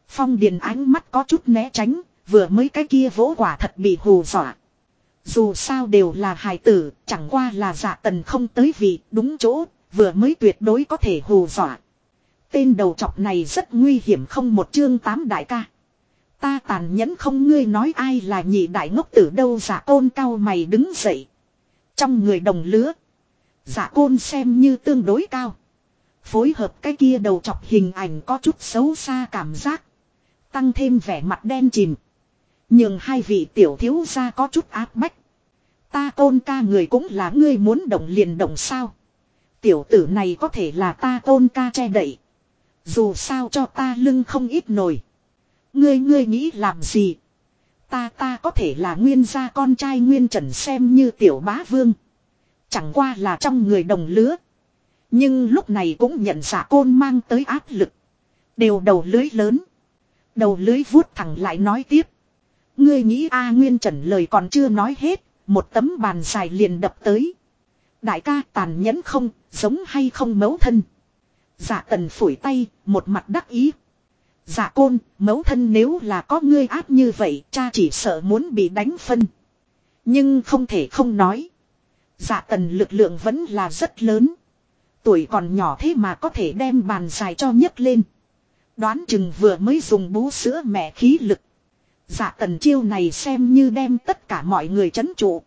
Phong điền ánh mắt có chút né tránh, vừa mới cái kia vỗ quả thật bị hù dọa. Dù sao đều là hài tử, chẳng qua là giả tần không tới vị, đúng chỗ, vừa mới tuyệt đối có thể hù dọa. Tên đầu trọc này rất nguy hiểm không một chương tám đại ca. Ta tàn nhẫn không ngươi nói ai là nhị đại ngốc tử đâu, giả côn cao mày đứng dậy. Trong người đồng lứa. Giả côn xem như tương đối cao. Phối hợp cái kia đầu chọc hình ảnh có chút xấu xa cảm giác. Tăng thêm vẻ mặt đen chìm. Nhưng hai vị tiểu thiếu gia có chút áp bách. Ta tôn ca người cũng là ngươi muốn động liền động sao. Tiểu tử này có thể là ta tôn ca che đậy. Dù sao cho ta lưng không ít nổi. Ngươi ngươi nghĩ làm gì? Ta ta có thể là nguyên gia con trai nguyên trần xem như tiểu bá vương. Chẳng qua là trong người đồng lứa. Nhưng lúc này cũng nhận giả côn mang tới áp lực. Đều đầu lưới lớn. Đầu lưới vuốt thẳng lại nói tiếp. Ngươi nghĩ A Nguyên Trần lời còn chưa nói hết. Một tấm bàn dài liền đập tới. Đại ca tàn nhẫn không, giống hay không mấu thân. Giả tần phủi tay, một mặt đắc ý. Dạ côn, mẫu thân nếu là có ngươi áp như vậy, cha chỉ sợ muốn bị đánh phân. Nhưng không thể không nói. Dạ tần lực lượng vẫn là rất lớn. Tuổi còn nhỏ thế mà có thể đem bàn dài cho nhấc lên. Đoán chừng vừa mới dùng bú sữa mẹ khí lực. Dạ tần chiêu này xem như đem tất cả mọi người chấn trụ.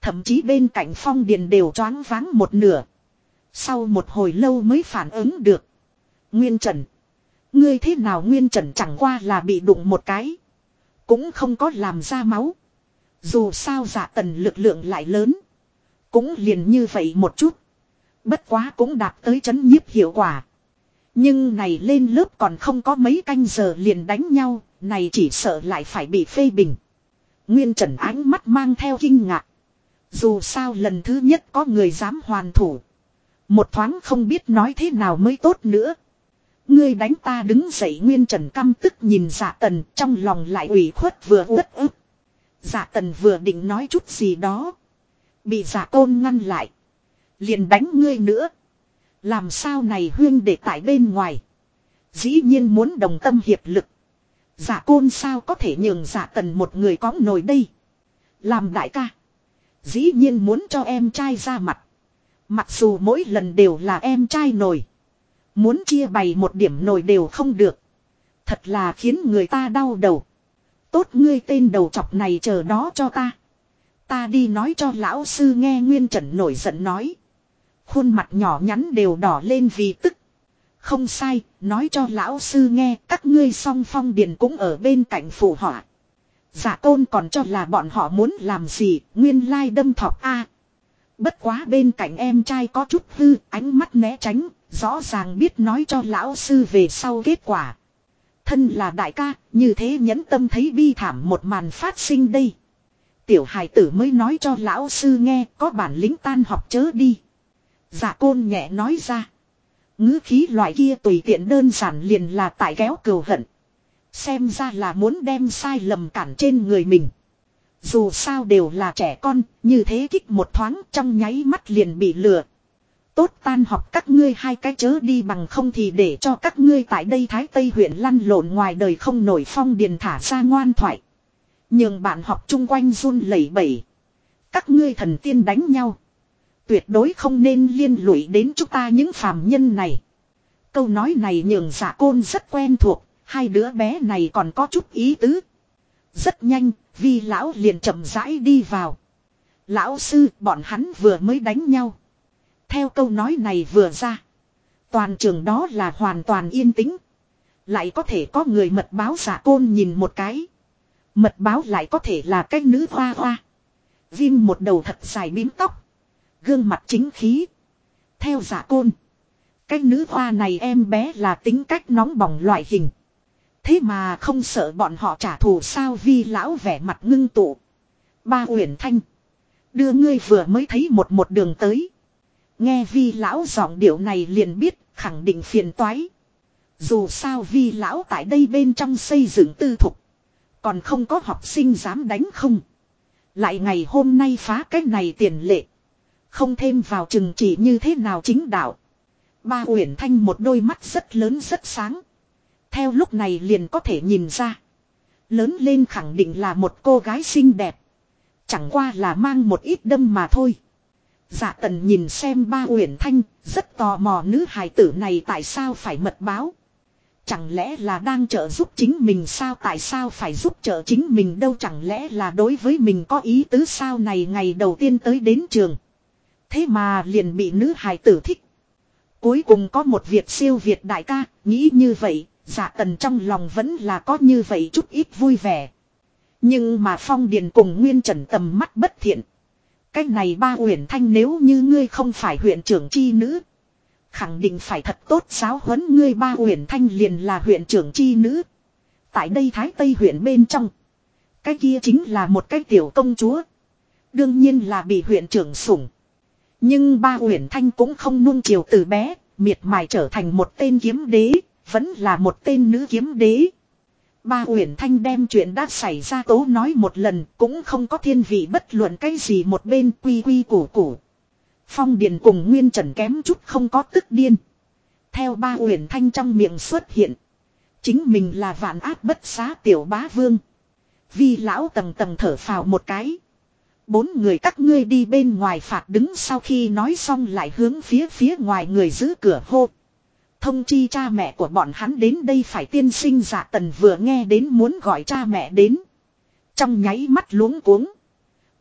Thậm chí bên cạnh phong điền đều choáng váng một nửa. Sau một hồi lâu mới phản ứng được. Nguyên Trần. Ngươi thế nào Nguyên Trần chẳng qua là bị đụng một cái. Cũng không có làm ra máu. Dù sao giả tần lực lượng lại lớn. Cũng liền như vậy một chút. Bất quá cũng đạt tới chấn nhiếp hiệu quả. Nhưng này lên lớp còn không có mấy canh giờ liền đánh nhau. Này chỉ sợ lại phải bị phê bình. Nguyên Trần ánh mắt mang theo kinh ngạc. Dù sao lần thứ nhất có người dám hoàn thủ. Một thoáng không biết nói thế nào mới tốt nữa. Ngươi đánh ta đứng dậy nguyên trần căm tức nhìn dạ tần, trong lòng lại ủy khuất vừa uất ức. Dạ tần vừa định nói chút gì đó. Bị dạ côn ngăn lại. Liền đánh ngươi nữa. Làm sao này huyên để tại bên ngoài. Dĩ nhiên muốn đồng tâm hiệp lực. Dạ côn sao có thể nhường dạ tần một người có nổi đây. Làm đại ca. Dĩ nhiên muốn cho em trai ra mặt. Mặc dù mỗi lần đều là em trai nổi. Muốn chia bày một điểm nổi đều không được. Thật là khiến người ta đau đầu. Tốt ngươi tên đầu chọc này chờ đó cho ta. Ta đi nói cho lão sư nghe Nguyên Trần nổi giận nói. Khuôn mặt nhỏ nhắn đều đỏ lên vì tức. Không sai, nói cho lão sư nghe các ngươi song phong điền cũng ở bên cạnh phụ họa. Giả tôn còn cho là bọn họ muốn làm gì, nguyên lai đâm thọc A. Bất quá bên cạnh em trai có chút hư, ánh mắt né tránh, rõ ràng biết nói cho lão sư về sau kết quả. Thân là đại ca, như thế nhẫn tâm thấy bi thảm một màn phát sinh đây. Tiểu hài tử mới nói cho lão sư nghe có bản lĩnh tan học chớ đi. giả côn nhẹ nói ra. ngữ khí loại kia tùy tiện đơn giản liền là tại kéo cừu hận. Xem ra là muốn đem sai lầm cản trên người mình. Dù sao đều là trẻ con, như thế kích một thoáng trong nháy mắt liền bị lừa. Tốt tan học các ngươi hai cái chớ đi bằng không thì để cho các ngươi tại đây Thái Tây huyện lăn lộn ngoài đời không nổi phong điền thả ra ngoan thoại. Nhưng bạn học chung quanh run lẩy bẩy. Các ngươi thần tiên đánh nhau. Tuyệt đối không nên liên lụy đến chúng ta những phàm nhân này. Câu nói này nhường giả côn rất quen thuộc, hai đứa bé này còn có chút ý tứ. Rất nhanh, vi lão liền chậm rãi đi vào. Lão sư, bọn hắn vừa mới đánh nhau. Theo câu nói này vừa ra. Toàn trường đó là hoàn toàn yên tĩnh. Lại có thể có người mật báo giả côn nhìn một cái. Mật báo lại có thể là cái nữ hoa hoa. Vim một đầu thật dài bím tóc. Gương mặt chính khí. Theo giả côn. Cái nữ hoa này em bé là tính cách nóng bỏng loại hình. Thế mà không sợ bọn họ trả thù sao vi lão vẻ mặt ngưng tụ. Ba Uyển Thanh. Đưa ngươi vừa mới thấy một một đường tới. Nghe vi lão giọng điệu này liền biết, khẳng định phiền toái. Dù sao vi lão tại đây bên trong xây dựng tư thục. Còn không có học sinh dám đánh không. Lại ngày hôm nay phá cái này tiền lệ. Không thêm vào chừng chỉ như thế nào chính đạo. Ba Uyển Thanh một đôi mắt rất lớn rất sáng. Theo lúc này liền có thể nhìn ra. Lớn lên khẳng định là một cô gái xinh đẹp. Chẳng qua là mang một ít đâm mà thôi. Dạ tần nhìn xem ba Uyển Thanh, rất tò mò nữ hài tử này tại sao phải mật báo. Chẳng lẽ là đang trợ giúp chính mình sao tại sao phải giúp trợ chính mình đâu chẳng lẽ là đối với mình có ý tứ sao này ngày đầu tiên tới đến trường. Thế mà liền bị nữ hài tử thích. Cuối cùng có một việc siêu việt đại ca, nghĩ như vậy, dạ tần trong lòng vẫn là có như vậy chút ít vui vẻ. Nhưng mà phong điền cùng nguyên trần tầm mắt bất thiện. Cái này ba uyển thanh nếu như ngươi không phải huyện trưởng chi nữ. Khẳng định phải thật tốt giáo huấn ngươi ba uyển thanh liền là huyện trưởng chi nữ. Tại đây Thái Tây huyện bên trong. Cái kia chính là một cái tiểu công chúa. Đương nhiên là bị huyện trưởng sủng. Nhưng ba uyển thanh cũng không nuông chiều từ bé, miệt mài trở thành một tên kiếm đế, vẫn là một tên nữ kiếm đế. Ba Uyển Thanh đem chuyện đã xảy ra tố nói một lần, cũng không có thiên vị bất luận cái gì một bên quy quy củ củ. Phong Điền cùng Nguyên Trần kém chút không có tức điên. Theo ba Uyển Thanh trong miệng xuất hiện. Chính mình là vạn ác bất xá tiểu bá vương. Vi lão tầng tầng thở phào một cái. Bốn người các ngươi đi bên ngoài phạt đứng sau khi nói xong lại hướng phía phía ngoài người giữ cửa hô. Thông chi cha mẹ của bọn hắn đến đây phải tiên sinh giả tần vừa nghe đến muốn gọi cha mẹ đến. Trong nháy mắt luống cuống.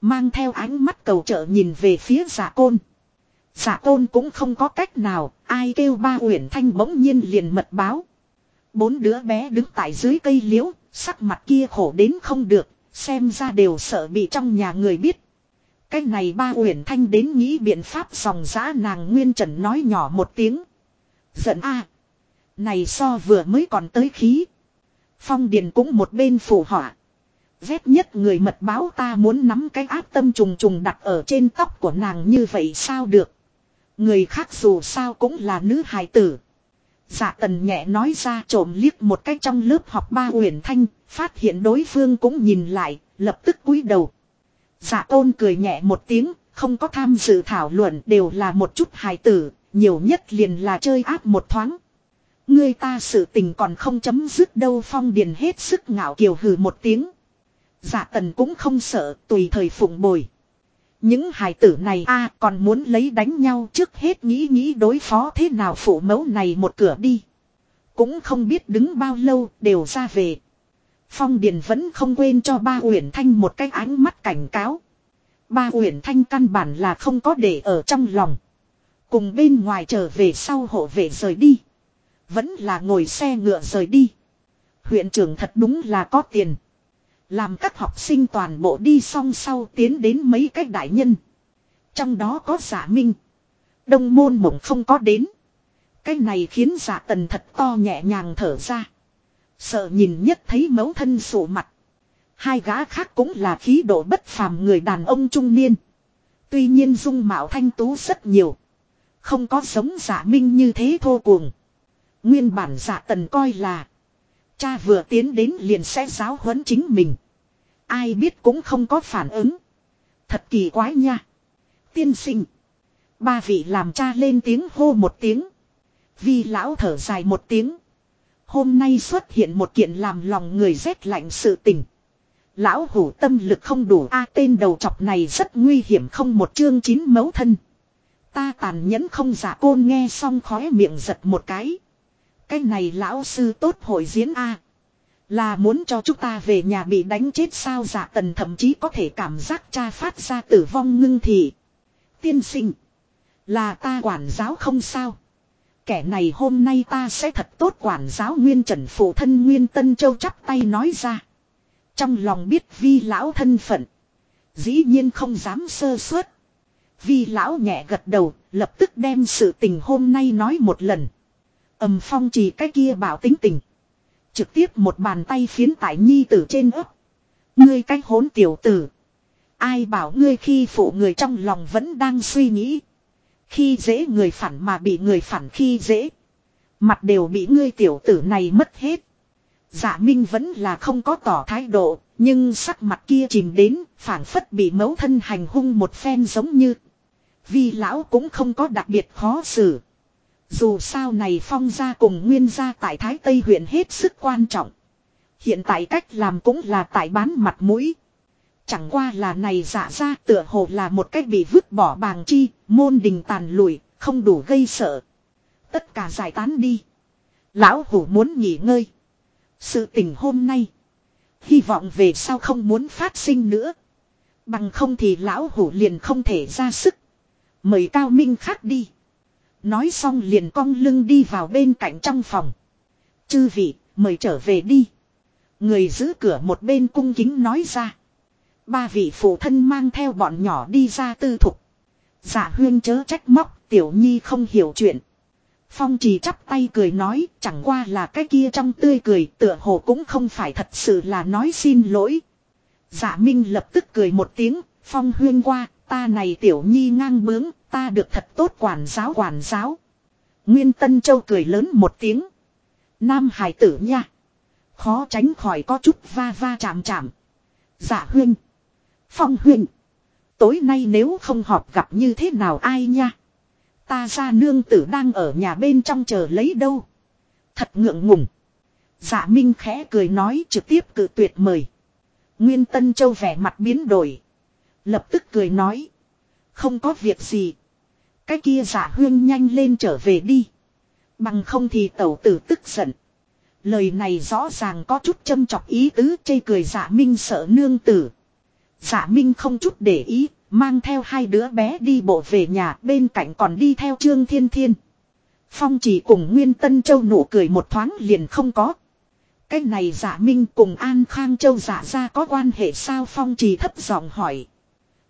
Mang theo ánh mắt cầu trợ nhìn về phía giả côn. Giả côn cũng không có cách nào, ai kêu ba uyển thanh bỗng nhiên liền mật báo. Bốn đứa bé đứng tại dưới cây liễu, sắc mặt kia khổ đến không được, xem ra đều sợ bị trong nhà người biết. Cái này ba uyển thanh đến nghĩ biện pháp dòng giã nàng nguyên trần nói nhỏ một tiếng. Giận a Này so vừa mới còn tới khí. Phong Điền cũng một bên phủ họa. Vét nhất người mật báo ta muốn nắm cái áp tâm trùng trùng đặt ở trên tóc của nàng như vậy sao được. Người khác dù sao cũng là nữ hài tử. Dạ tần nhẹ nói ra trộm liếc một cách trong lớp học ba huyền thanh, phát hiện đối phương cũng nhìn lại, lập tức cúi đầu. Dạ tôn cười nhẹ một tiếng, không có tham dự thảo luận đều là một chút hài tử, nhiều nhất liền là chơi áp một thoáng. Người ta sự tình còn không chấm dứt đâu phong điền hết sức ngạo kiều hừ một tiếng. Dạ tần cũng không sợ, tùy thời phụng bồi. Những hài tử này a, còn muốn lấy đánh nhau trước hết nghĩ nghĩ đối phó thế nào phụ mẫu này một cửa đi. Cũng không biết đứng bao lâu đều ra về. Phong Điền vẫn không quên cho ba Uyển Thanh một cái ánh mắt cảnh cáo. Ba Uyển Thanh căn bản là không có để ở trong lòng. Cùng bên ngoài trở về sau hộ vệ rời đi. Vẫn là ngồi xe ngựa rời đi. Huyện trưởng thật đúng là có tiền. Làm các học sinh toàn bộ đi song sau tiến đến mấy cách đại nhân. Trong đó có giả minh. Đông môn mộng không có đến. Cái này khiến giả tần thật to nhẹ nhàng thở ra. Sợ nhìn nhất thấy mấu thân sụ mặt. Hai gã khác cũng là khí độ bất phàm người đàn ông trung niên. Tuy nhiên dung mạo thanh tú rất nhiều. Không có giống giả minh như thế thô cuồng. Nguyên bản giả tần coi là. Cha vừa tiến đến liền sẽ giáo huấn chính mình. Ai biết cũng không có phản ứng. Thật kỳ quái nha. Tiên sinh. Ba vị làm cha lên tiếng hô một tiếng. Vi lão thở dài một tiếng. Hôm nay xuất hiện một kiện làm lòng người rét lạnh sự tình. Lão hủ tâm lực không đủ, a, tên đầu chọc này rất nguy hiểm không một chương chín mấu thân. Ta tàn nhẫn không giả côn nghe xong khóe miệng giật một cái. Cái này lão sư tốt hội diễn a Là muốn cho chúng ta về nhà bị đánh chết sao giả tần thậm chí có thể cảm giác cha phát ra tử vong ngưng thị. Tiên sinh. Là ta quản giáo không sao. Kẻ này hôm nay ta sẽ thật tốt quản giáo nguyên trần phụ thân nguyên tân châu chắp tay nói ra. Trong lòng biết vi lão thân phận. Dĩ nhiên không dám sơ suất. Vi lão nhẹ gật đầu, lập tức đem sự tình hôm nay nói một lần. âm phong chỉ cái kia bảo tính tình. Trực tiếp một bàn tay phiến tại nhi tử trên ấp. Ngươi cái hốn tiểu tử. Ai bảo ngươi khi phụ người trong lòng vẫn đang suy nghĩ. Khi dễ người phản mà bị người phản khi dễ. Mặt đều bị ngươi tiểu tử này mất hết. Dạ Minh vẫn là không có tỏ thái độ, nhưng sắc mặt kia chìm đến, phản phất bị mấu thân hành hung một phen giống như vi lão cũng không có đặc biệt khó xử. Dù sao này phong gia cùng nguyên gia tại Thái Tây huyện hết sức quan trọng. Hiện tại cách làm cũng là tại bán mặt mũi. Chẳng qua là này giả ra tựa hồ là một cách bị vứt bỏ bàng chi, môn đình tàn lùi, không đủ gây sợ. Tất cả giải tán đi. Lão hủ muốn nghỉ ngơi. Sự tình hôm nay. Hy vọng về sau không muốn phát sinh nữa. Bằng không thì lão hủ liền không thể ra sức. Mời cao minh khác đi. Nói xong liền cong lưng đi vào bên cạnh trong phòng. Chư vị, mời trở về đi. Người giữ cửa một bên cung kính nói ra. Ba vị phụ thân mang theo bọn nhỏ đi ra tư thục. Giả dạ huyên chớ trách móc, tiểu nhi không hiểu chuyện. Phong trì chắp tay cười nói, chẳng qua là cái kia trong tươi cười, tựa hồ cũng không phải thật sự là nói xin lỗi. Giả dạ Minh lập tức cười một tiếng, Phong huyên qua, ta này tiểu nhi ngang bướng, ta được thật tốt quản giáo quản giáo. Nguyên Tân Châu cười lớn một tiếng. Nam hải tử nha. Khó tránh khỏi có chút va va chạm chạm. Giả dạ huyên. Phong huyên. Tối nay nếu không họp gặp như thế nào ai nha. Ta ra nương tử đang ở nhà bên trong chờ lấy đâu. Thật ngượng ngùng. Dạ Minh khẽ cười nói trực tiếp cự tuyệt mời. Nguyên Tân Châu vẻ mặt biến đổi. Lập tức cười nói. Không có việc gì. Cái kia giả huyên nhanh lên trở về đi. Bằng không thì tẩu tử tức giận. Lời này rõ ràng có chút châm chọc ý tứ chê cười giả minh sợ nương tử. Giả minh không chút để ý, mang theo hai đứa bé đi bộ về nhà bên cạnh còn đi theo Trương Thiên Thiên. Phong chỉ cùng Nguyên Tân Châu nụ cười một thoáng liền không có. Cái này giả minh cùng An Khang Châu giả ra có quan hệ sao Phong chỉ thấp giọng hỏi.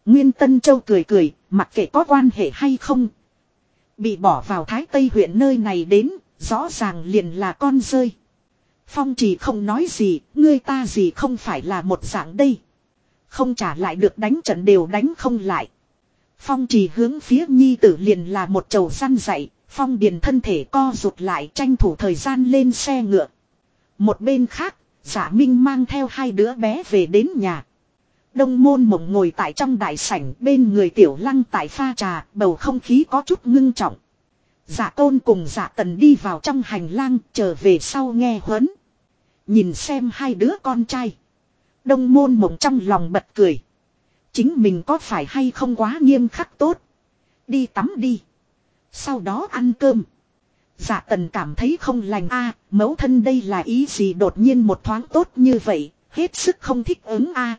Nguyên Tân Châu cười cười, mặc kệ có quan hệ hay không. Bị bỏ vào Thái Tây huyện nơi này đến, rõ ràng liền là con rơi. Phong chỉ không nói gì, ngươi ta gì không phải là một dạng đây. Không trả lại được đánh trận đều đánh không lại. Phong chỉ hướng phía nhi tử liền là một chầu săn dậy, phong điền thân thể co rụt lại tranh thủ thời gian lên xe ngựa. Một bên khác, giả minh mang theo hai đứa bé về đến nhà. Đông môn mộng ngồi tại trong đại sảnh bên người tiểu lăng tại pha trà, bầu không khí có chút ngưng trọng. Giả tôn cùng giả tần đi vào trong hành lang, trở về sau nghe huấn. Nhìn xem hai đứa con trai. Đông môn mộng trong lòng bật cười. Chính mình có phải hay không quá nghiêm khắc tốt. Đi tắm đi. Sau đó ăn cơm. Dạ tần cảm thấy không lành a mẫu thân đây là ý gì đột nhiên một thoáng tốt như vậy, hết sức không thích ứng a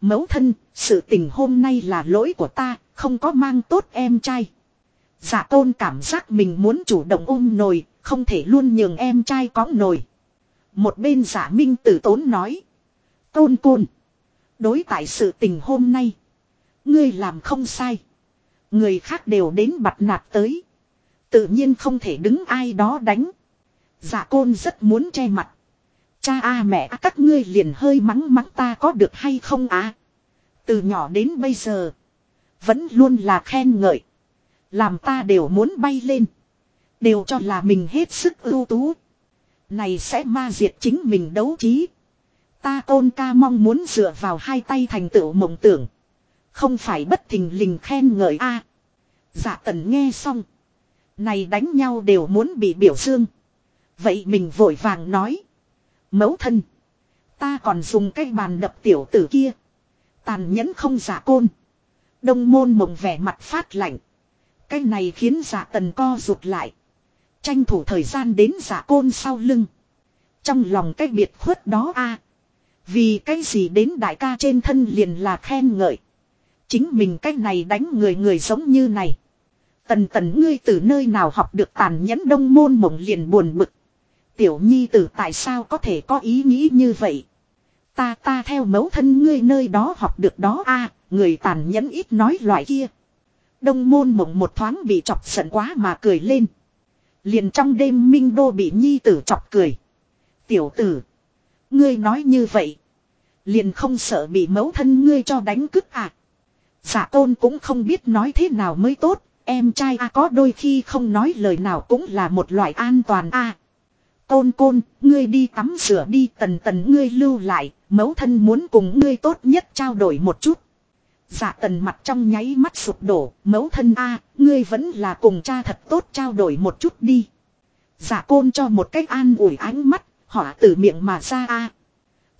Mẫu thân, sự tình hôm nay là lỗi của ta, không có mang tốt em trai. giả tôn cảm giác mình muốn chủ động ôm nồi, không thể luôn nhường em trai có nồi. Một bên giả minh tử tốn nói. Tôn côn. Đối tại sự tình hôm nay. Ngươi làm không sai. Người khác đều đến bặt nạt tới. Tự nhiên không thể đứng ai đó đánh. giả côn rất muốn che mặt. Cha a mẹ, các ngươi liền hơi mắng mắng ta có được hay không á. Từ nhỏ đến bây giờ. Vẫn luôn là khen ngợi. Làm ta đều muốn bay lên. Đều cho là mình hết sức ưu tú. Này sẽ ma diệt chính mình đấu trí. Ta tôn ca mong muốn dựa vào hai tay thành tựu mộng tưởng. Không phải bất thình lình khen ngợi a. dạ tần nghe xong. Này đánh nhau đều muốn bị biểu dương. Vậy mình vội vàng nói. Mẫu thân. Ta còn dùng cái bàn đập tiểu tử kia. Tàn nhẫn không giả côn. Đông môn mộng vẻ mặt phát lạnh. Cái này khiến giả tần co rụt lại. Tranh thủ thời gian đến giả côn sau lưng. Trong lòng cái biệt khuất đó a Vì cái gì đến đại ca trên thân liền là khen ngợi. Chính mình cái này đánh người người giống như này. Tần tần ngươi từ nơi nào học được tàn nhẫn đông môn mộng liền buồn bực. Tiểu nhi tử tại sao có thể có ý nghĩ như vậy. Ta ta theo mẫu thân ngươi nơi đó học được đó a, người tàn nhẫn ít nói loại kia. Đông môn mộng một thoáng bị chọc giận quá mà cười lên. Liền trong đêm minh đô bị nhi tử chọc cười. Tiểu tử. Ngươi nói như vậy. Liền không sợ bị mẫu thân ngươi cho đánh cướp à. Giả tôn cũng không biết nói thế nào mới tốt. Em trai a có đôi khi không nói lời nào cũng là một loại an toàn a. Côn côn, ngươi đi tắm rửa đi tần tần ngươi lưu lại, mẫu thân muốn cùng ngươi tốt nhất trao đổi một chút. Dạ tần mặt trong nháy mắt sụp đổ, mẫu thân a, ngươi vẫn là cùng cha thật tốt trao đổi một chút đi. Dạ côn cho một cách an ủi ánh mắt, hỏa từ miệng mà ra a.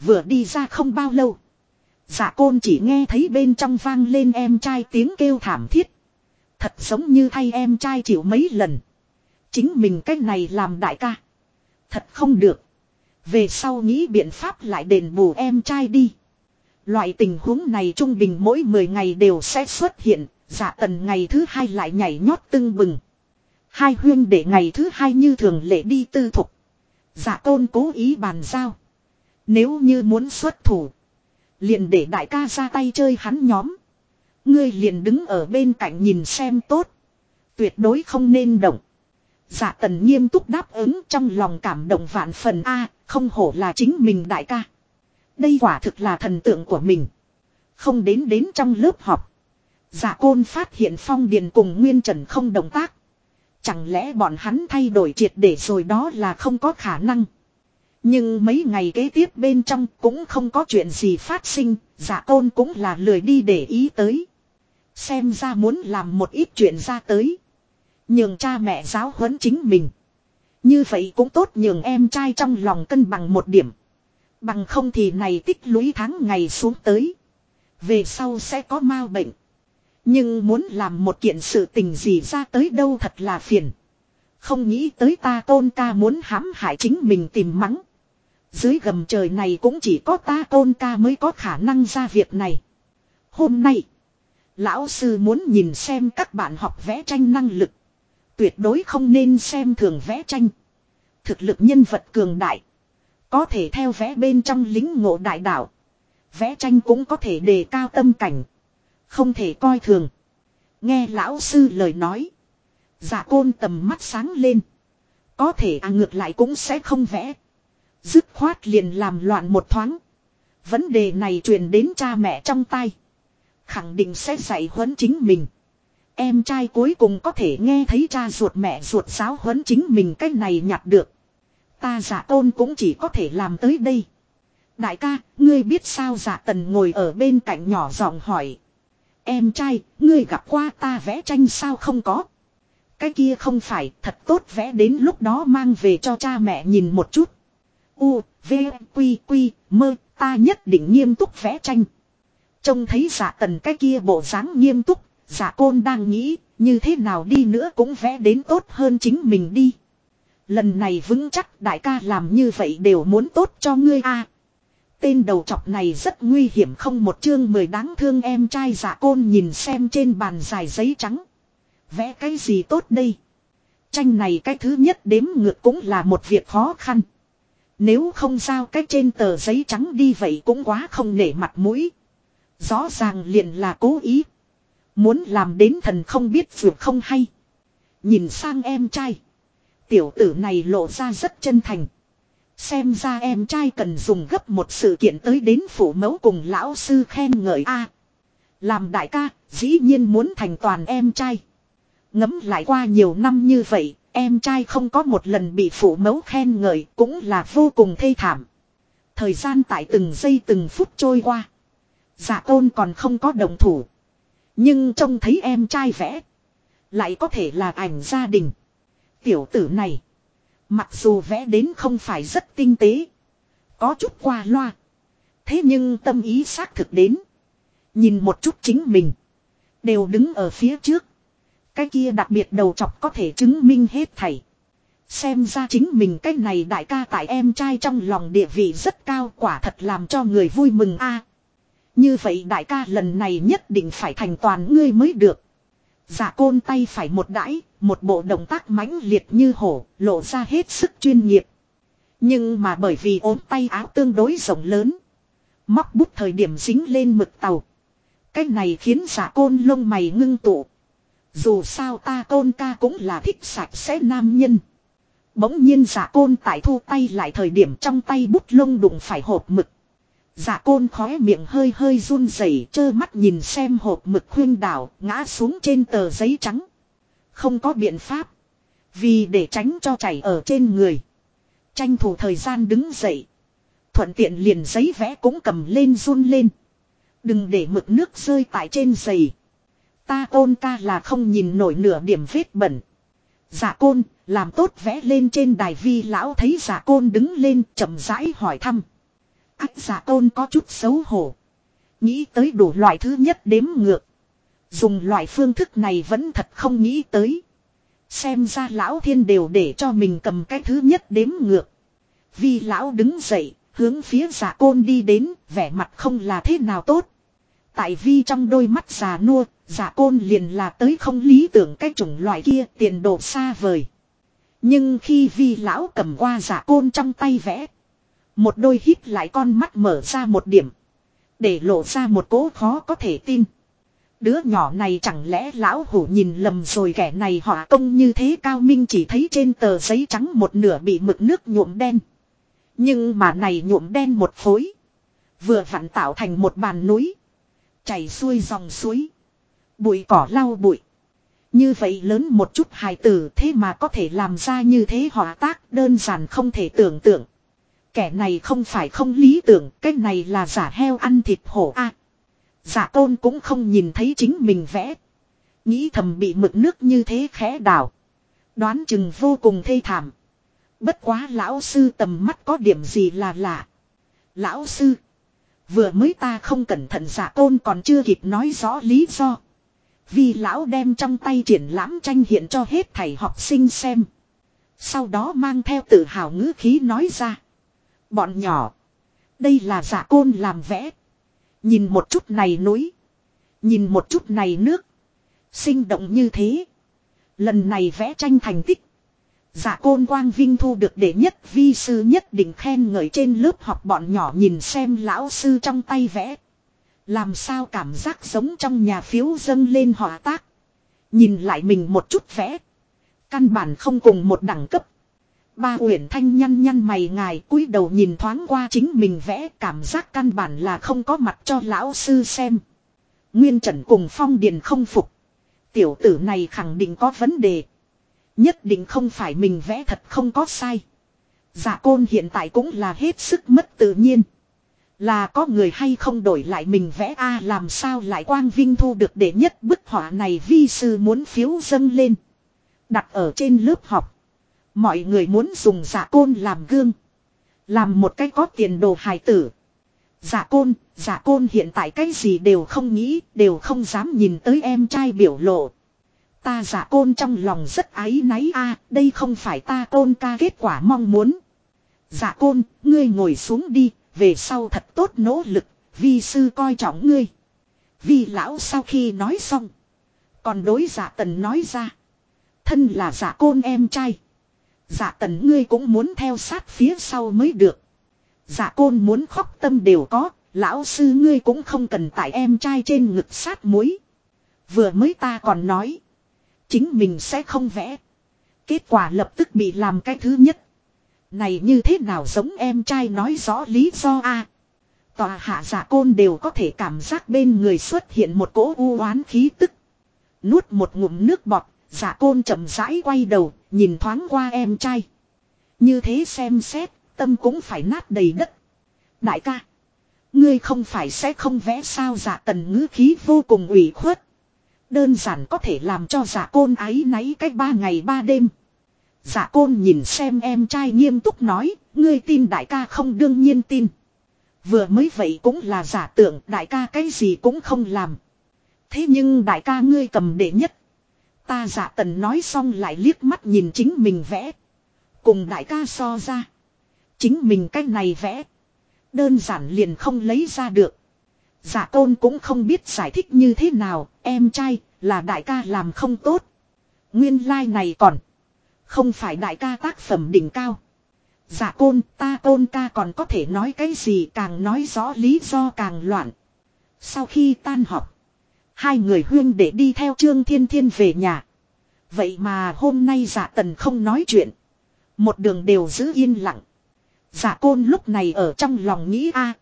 Vừa đi ra không bao lâu. Dạ côn chỉ nghe thấy bên trong vang lên em trai tiếng kêu thảm thiết. Thật giống như thay em trai chịu mấy lần. Chính mình cách này làm đại ca. Thật không được. Về sau nghĩ biện pháp lại đền bù em trai đi. Loại tình huống này trung bình mỗi 10 ngày đều sẽ xuất hiện, giả tần ngày thứ hai lại nhảy nhót tưng bừng. Hai huyên để ngày thứ hai như thường lệ đi tư thục. Giả tôn cố ý bàn giao. Nếu như muốn xuất thủ. Liền để đại ca ra tay chơi hắn nhóm. Ngươi liền đứng ở bên cạnh nhìn xem tốt. Tuyệt đối không nên động. Dạ tần nghiêm túc đáp ứng trong lòng cảm động vạn phần A, không hổ là chính mình đại ca. Đây quả thực là thần tượng của mình. Không đến đến trong lớp học. Dạ côn phát hiện phong điền cùng Nguyên Trần không động tác. Chẳng lẽ bọn hắn thay đổi triệt để rồi đó là không có khả năng. Nhưng mấy ngày kế tiếp bên trong cũng không có chuyện gì phát sinh, dạ côn cũng là lười đi để ý tới. Xem ra muốn làm một ít chuyện ra tới. Nhường cha mẹ giáo huấn chính mình. Như vậy cũng tốt nhường em trai trong lòng cân bằng một điểm. Bằng không thì này tích lũy tháng ngày xuống tới. Về sau sẽ có mau bệnh. Nhưng muốn làm một kiện sự tình gì ra tới đâu thật là phiền. Không nghĩ tới ta tôn ca muốn hãm hại chính mình tìm mắng. Dưới gầm trời này cũng chỉ có ta tôn ca mới có khả năng ra việc này. Hôm nay, lão sư muốn nhìn xem các bạn học vẽ tranh năng lực. Tuyệt đối không nên xem thường vẽ tranh. Thực lực nhân vật cường đại. Có thể theo vẽ bên trong lính ngộ đại đạo. Vẽ tranh cũng có thể đề cao tâm cảnh. Không thể coi thường. Nghe lão sư lời nói. Giả côn tầm mắt sáng lên. Có thể à ngược lại cũng sẽ không vẽ. Dứt khoát liền làm loạn một thoáng. Vấn đề này truyền đến cha mẹ trong tay. Khẳng định sẽ dạy huấn chính mình. Em trai cuối cùng có thể nghe thấy cha ruột mẹ ruột giáo huấn chính mình cách này nhặt được. Ta giả tôn cũng chỉ có thể làm tới đây. Đại ca, ngươi biết sao giả tần ngồi ở bên cạnh nhỏ giọng hỏi. Em trai, ngươi gặp qua ta vẽ tranh sao không có. Cái kia không phải thật tốt vẽ đến lúc đó mang về cho cha mẹ nhìn một chút. U, V, Quy, Quy, mơ, ta nhất định nghiêm túc vẽ tranh. Trông thấy giả tần cái kia bộ dáng nghiêm túc, giả côn đang nghĩ, như thế nào đi nữa cũng vẽ đến tốt hơn chính mình đi. Lần này vững chắc đại ca làm như vậy đều muốn tốt cho ngươi a. Tên đầu chọc này rất nguy hiểm không một chương mười đáng thương em trai giả côn nhìn xem trên bàn dài giấy trắng. Vẽ cái gì tốt đây? Tranh này cái thứ nhất đếm ngược cũng là một việc khó khăn. Nếu không sao cái trên tờ giấy trắng đi vậy cũng quá không nể mặt mũi. Rõ ràng liền là cố ý. Muốn làm đến thần không biết vượt không hay. Nhìn sang em trai. Tiểu tử này lộ ra rất chân thành. Xem ra em trai cần dùng gấp một sự kiện tới đến phủ mẫu cùng lão sư khen ngợi a. làm đại ca, dĩ nhiên muốn thành toàn em trai. Ngấm lại qua nhiều năm như vậy, em trai không có một lần bị phủ mẫu khen ngợi cũng là vô cùng thê thảm. Thời gian tại từng giây từng phút trôi qua. Giả tôn còn không có đồng thủ. Nhưng trông thấy em trai vẽ. Lại có thể là ảnh gia đình. Tiểu tử này. Mặc dù vẽ đến không phải rất tinh tế. Có chút qua loa. Thế nhưng tâm ý xác thực đến. Nhìn một chút chính mình. Đều đứng ở phía trước. Cái kia đặc biệt đầu chọc có thể chứng minh hết thảy. Xem ra chính mình cái này đại ca tại em trai trong lòng địa vị rất cao, quả thật làm cho người vui mừng a như vậy đại ca lần này nhất định phải thành toàn ngươi mới được. Giả côn tay phải một đãi, một bộ động tác mãnh liệt như hổ, lộ ra hết sức chuyên nghiệp. Nhưng mà bởi vì ốm tay áo tương đối rộng lớn. Móc bút thời điểm dính lên mực tàu. Cái này khiến giả côn lông mày ngưng tụ. Dù sao ta côn ca cũng là thích sạch sẽ nam nhân. Bỗng nhiên giả côn tại thu tay lại thời điểm trong tay bút lông đụng phải hộp mực dạ côn khóe miệng hơi hơi run rẩy, trơ mắt nhìn xem hộp mực khuyên đảo, ngã xuống trên tờ giấy trắng. Không có biện pháp. Vì để tránh cho chảy ở trên người. Tranh thủ thời gian đứng dậy. Thuận tiện liền giấy vẽ cũng cầm lên run lên. Đừng để mực nước rơi tại trên giày. Ta côn ca là không nhìn nổi nửa điểm vết bẩn. dạ côn, làm tốt vẽ lên trên đài vi lão thấy dạ côn đứng lên chậm rãi hỏi thăm. Ách giả tôn có chút xấu hổ. Nghĩ tới đủ loại thứ nhất đếm ngược. Dùng loại phương thức này vẫn thật không nghĩ tới. Xem ra lão thiên đều để cho mình cầm cái thứ nhất đếm ngược. Vi lão đứng dậy, hướng phía giả côn đi đến, vẻ mặt không là thế nào tốt. Tại vi trong đôi mắt già nua, giả côn liền là tới không lý tưởng cái chủng loại kia tiền đồ xa vời. Nhưng khi vi lão cầm qua giả côn trong tay vẽ. Một đôi hít lại con mắt mở ra một điểm. Để lộ ra một cố khó có thể tin. Đứa nhỏ này chẳng lẽ lão hủ nhìn lầm rồi kẻ này họa công như thế cao minh chỉ thấy trên tờ giấy trắng một nửa bị mực nước nhuộm đen. Nhưng mà này nhuộm đen một phối. Vừa vặn tạo thành một bàn núi. Chảy xuôi dòng suối. Bụi cỏ lau bụi. Như vậy lớn một chút hài tử thế mà có thể làm ra như thế họa tác đơn giản không thể tưởng tượng. Kẻ này không phải không lý tưởng, cái này là giả heo ăn thịt hổ a. giả tôn cũng không nhìn thấy chính mình vẽ. Nghĩ thầm bị mực nước như thế khẽ đảo. Đoán chừng vô cùng thê thảm. Bất quá lão sư tầm mắt có điểm gì là lạ. Lão sư. Vừa mới ta không cẩn thận giả tôn còn chưa kịp nói rõ lý do. Vì lão đem trong tay triển lãm tranh hiện cho hết thầy học sinh xem. Sau đó mang theo tự hào ngữ khí nói ra. Bọn nhỏ. Đây là giả côn làm vẽ. Nhìn một chút này núi. Nhìn một chút này nước. Sinh động như thế. Lần này vẽ tranh thành tích. Giả côn quang vinh thu được đệ nhất, vi sư nhất định khen ngợi trên lớp học bọn nhỏ nhìn xem lão sư trong tay vẽ. Làm sao cảm giác giống trong nhà phiếu dâng lên họa tác. Nhìn lại mình một chút vẽ. Căn bản không cùng một đẳng cấp. Ba Uyển Thanh nhăn nhăn mày ngài cúi đầu nhìn thoáng qua chính mình vẽ cảm giác căn bản là không có mặt cho lão sư xem. Nguyên Trần cùng Phong Điền không phục. Tiểu tử này khẳng định có vấn đề. Nhất định không phải mình vẽ thật không có sai. Dạ côn hiện tại cũng là hết sức mất tự nhiên. Là có người hay không đổi lại mình vẽ a à, làm sao lại quang vinh thu được để nhất bức họa này vi sư muốn phiếu dâng lên. Đặt ở trên lớp học. Mọi người muốn dùng giả côn làm gương. Làm một cái có tiền đồ hài tử. Giả côn, giả côn hiện tại cái gì đều không nghĩ, đều không dám nhìn tới em trai biểu lộ. Ta giả côn trong lòng rất áy náy a đây không phải ta côn ca kết quả mong muốn. Giả côn, ngươi ngồi xuống đi, về sau thật tốt nỗ lực, vi sư coi trọng ngươi. Vi lão sau khi nói xong. Còn đối giả tần nói ra. Thân là giả côn em trai dạ tần ngươi cũng muốn theo sát phía sau mới được. dạ côn muốn khóc tâm đều có, lão sư ngươi cũng không cần tại em trai trên ngực sát muối. Vừa mới ta còn nói. Chính mình sẽ không vẽ. Kết quả lập tức bị làm cái thứ nhất. Này như thế nào giống em trai nói rõ lý do a Tòa hạ giả côn đều có thể cảm giác bên người xuất hiện một cỗ u oán khí tức. Nuốt một ngụm nước bọt, Dạ côn chậm rãi quay đầu, nhìn thoáng qua em trai. Như thế xem xét, tâm cũng phải nát đầy đất. Đại ca. Ngươi không phải sẽ không vẽ sao dạ tần ngữ khí vô cùng ủy khuất. Đơn giản có thể làm cho dạ côn ái náy cách ba ngày ba đêm. Dạ côn nhìn xem em trai nghiêm túc nói, ngươi tin đại ca không đương nhiên tin. Vừa mới vậy cũng là giả tưởng đại ca cái gì cũng không làm. Thế nhưng đại ca ngươi cầm đệ nhất. Ta giả tần nói xong lại liếc mắt nhìn chính mình vẽ. Cùng đại ca so ra. Chính mình cái này vẽ. Đơn giản liền không lấy ra được. Giả tôn cũng không biết giải thích như thế nào. Em trai, là đại ca làm không tốt. Nguyên lai like này còn. Không phải đại ca tác phẩm đỉnh cao. Giả côn ta côn ca còn có thể nói cái gì càng nói rõ lý do càng loạn. Sau khi tan học. Hai người huyên để đi theo Trương Thiên Thiên về nhà. Vậy mà hôm nay giả tần không nói chuyện. Một đường đều giữ yên lặng. Giả côn lúc này ở trong lòng nghĩ a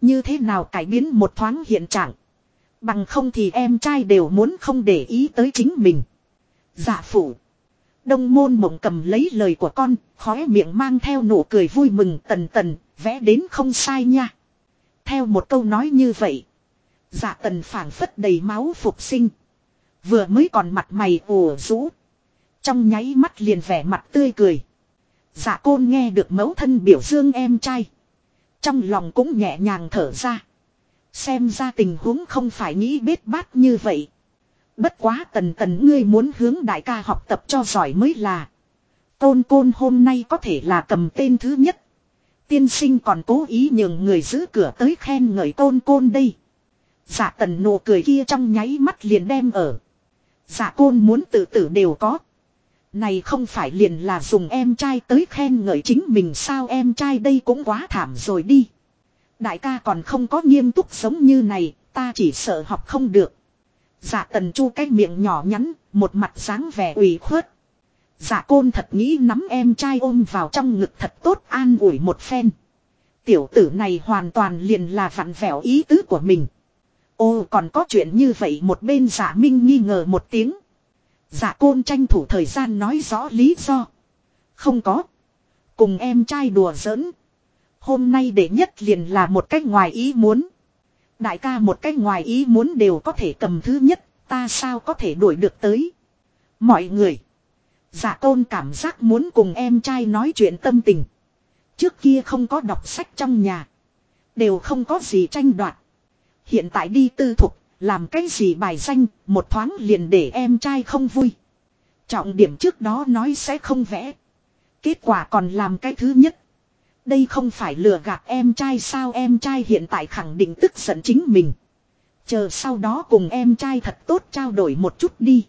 Như thế nào cải biến một thoáng hiện trạng. Bằng không thì em trai đều muốn không để ý tới chính mình. Giả phụ. Đông môn mộng cầm lấy lời của con, khóe miệng mang theo nụ cười vui mừng tần tần, vẽ đến không sai nha. Theo một câu nói như vậy. Dạ tần phảng phất đầy máu phục sinh. Vừa mới còn mặt mày ủ rũ. Trong nháy mắt liền vẻ mặt tươi cười. Dạ côn nghe được mẫu thân biểu dương em trai. Trong lòng cũng nhẹ nhàng thở ra. Xem ra tình huống không phải nghĩ bết bát như vậy. Bất quá tần tần ngươi muốn hướng đại ca học tập cho giỏi mới là. Côn côn hôm nay có thể là cầm tên thứ nhất. Tiên sinh còn cố ý nhường người giữ cửa tới khen ngợi côn côn đây. Dạ tần nụ cười kia trong nháy mắt liền đem ở. Giả côn muốn tự tử đều có. Này không phải liền là dùng em trai tới khen ngợi chính mình sao em trai đây cũng quá thảm rồi đi. Đại ca còn không có nghiêm túc sống như này, ta chỉ sợ học không được. Giả tần chu cái miệng nhỏ nhắn, một mặt dáng vẻ ủy khuất. Giả côn thật nghĩ nắm em trai ôm vào trong ngực thật tốt an ủi một phen. Tiểu tử này hoàn toàn liền là vặn vẹo ý tứ của mình. Ô, còn có chuyện như vậy một bên giả minh nghi ngờ một tiếng. Giả côn tranh thủ thời gian nói rõ lý do. Không có. Cùng em trai đùa giỡn. Hôm nay để nhất liền là một cách ngoài ý muốn. Đại ca một cách ngoài ý muốn đều có thể cầm thứ nhất. Ta sao có thể đuổi được tới. Mọi người. Giả côn cảm giác muốn cùng em trai nói chuyện tâm tình. Trước kia không có đọc sách trong nhà. Đều không có gì tranh đoạt. Hiện tại đi tư thục, làm cái gì bài danh, một thoáng liền để em trai không vui. Trọng điểm trước đó nói sẽ không vẽ. Kết quả còn làm cái thứ nhất. Đây không phải lừa gạt em trai sao em trai hiện tại khẳng định tức giận chính mình. Chờ sau đó cùng em trai thật tốt trao đổi một chút đi.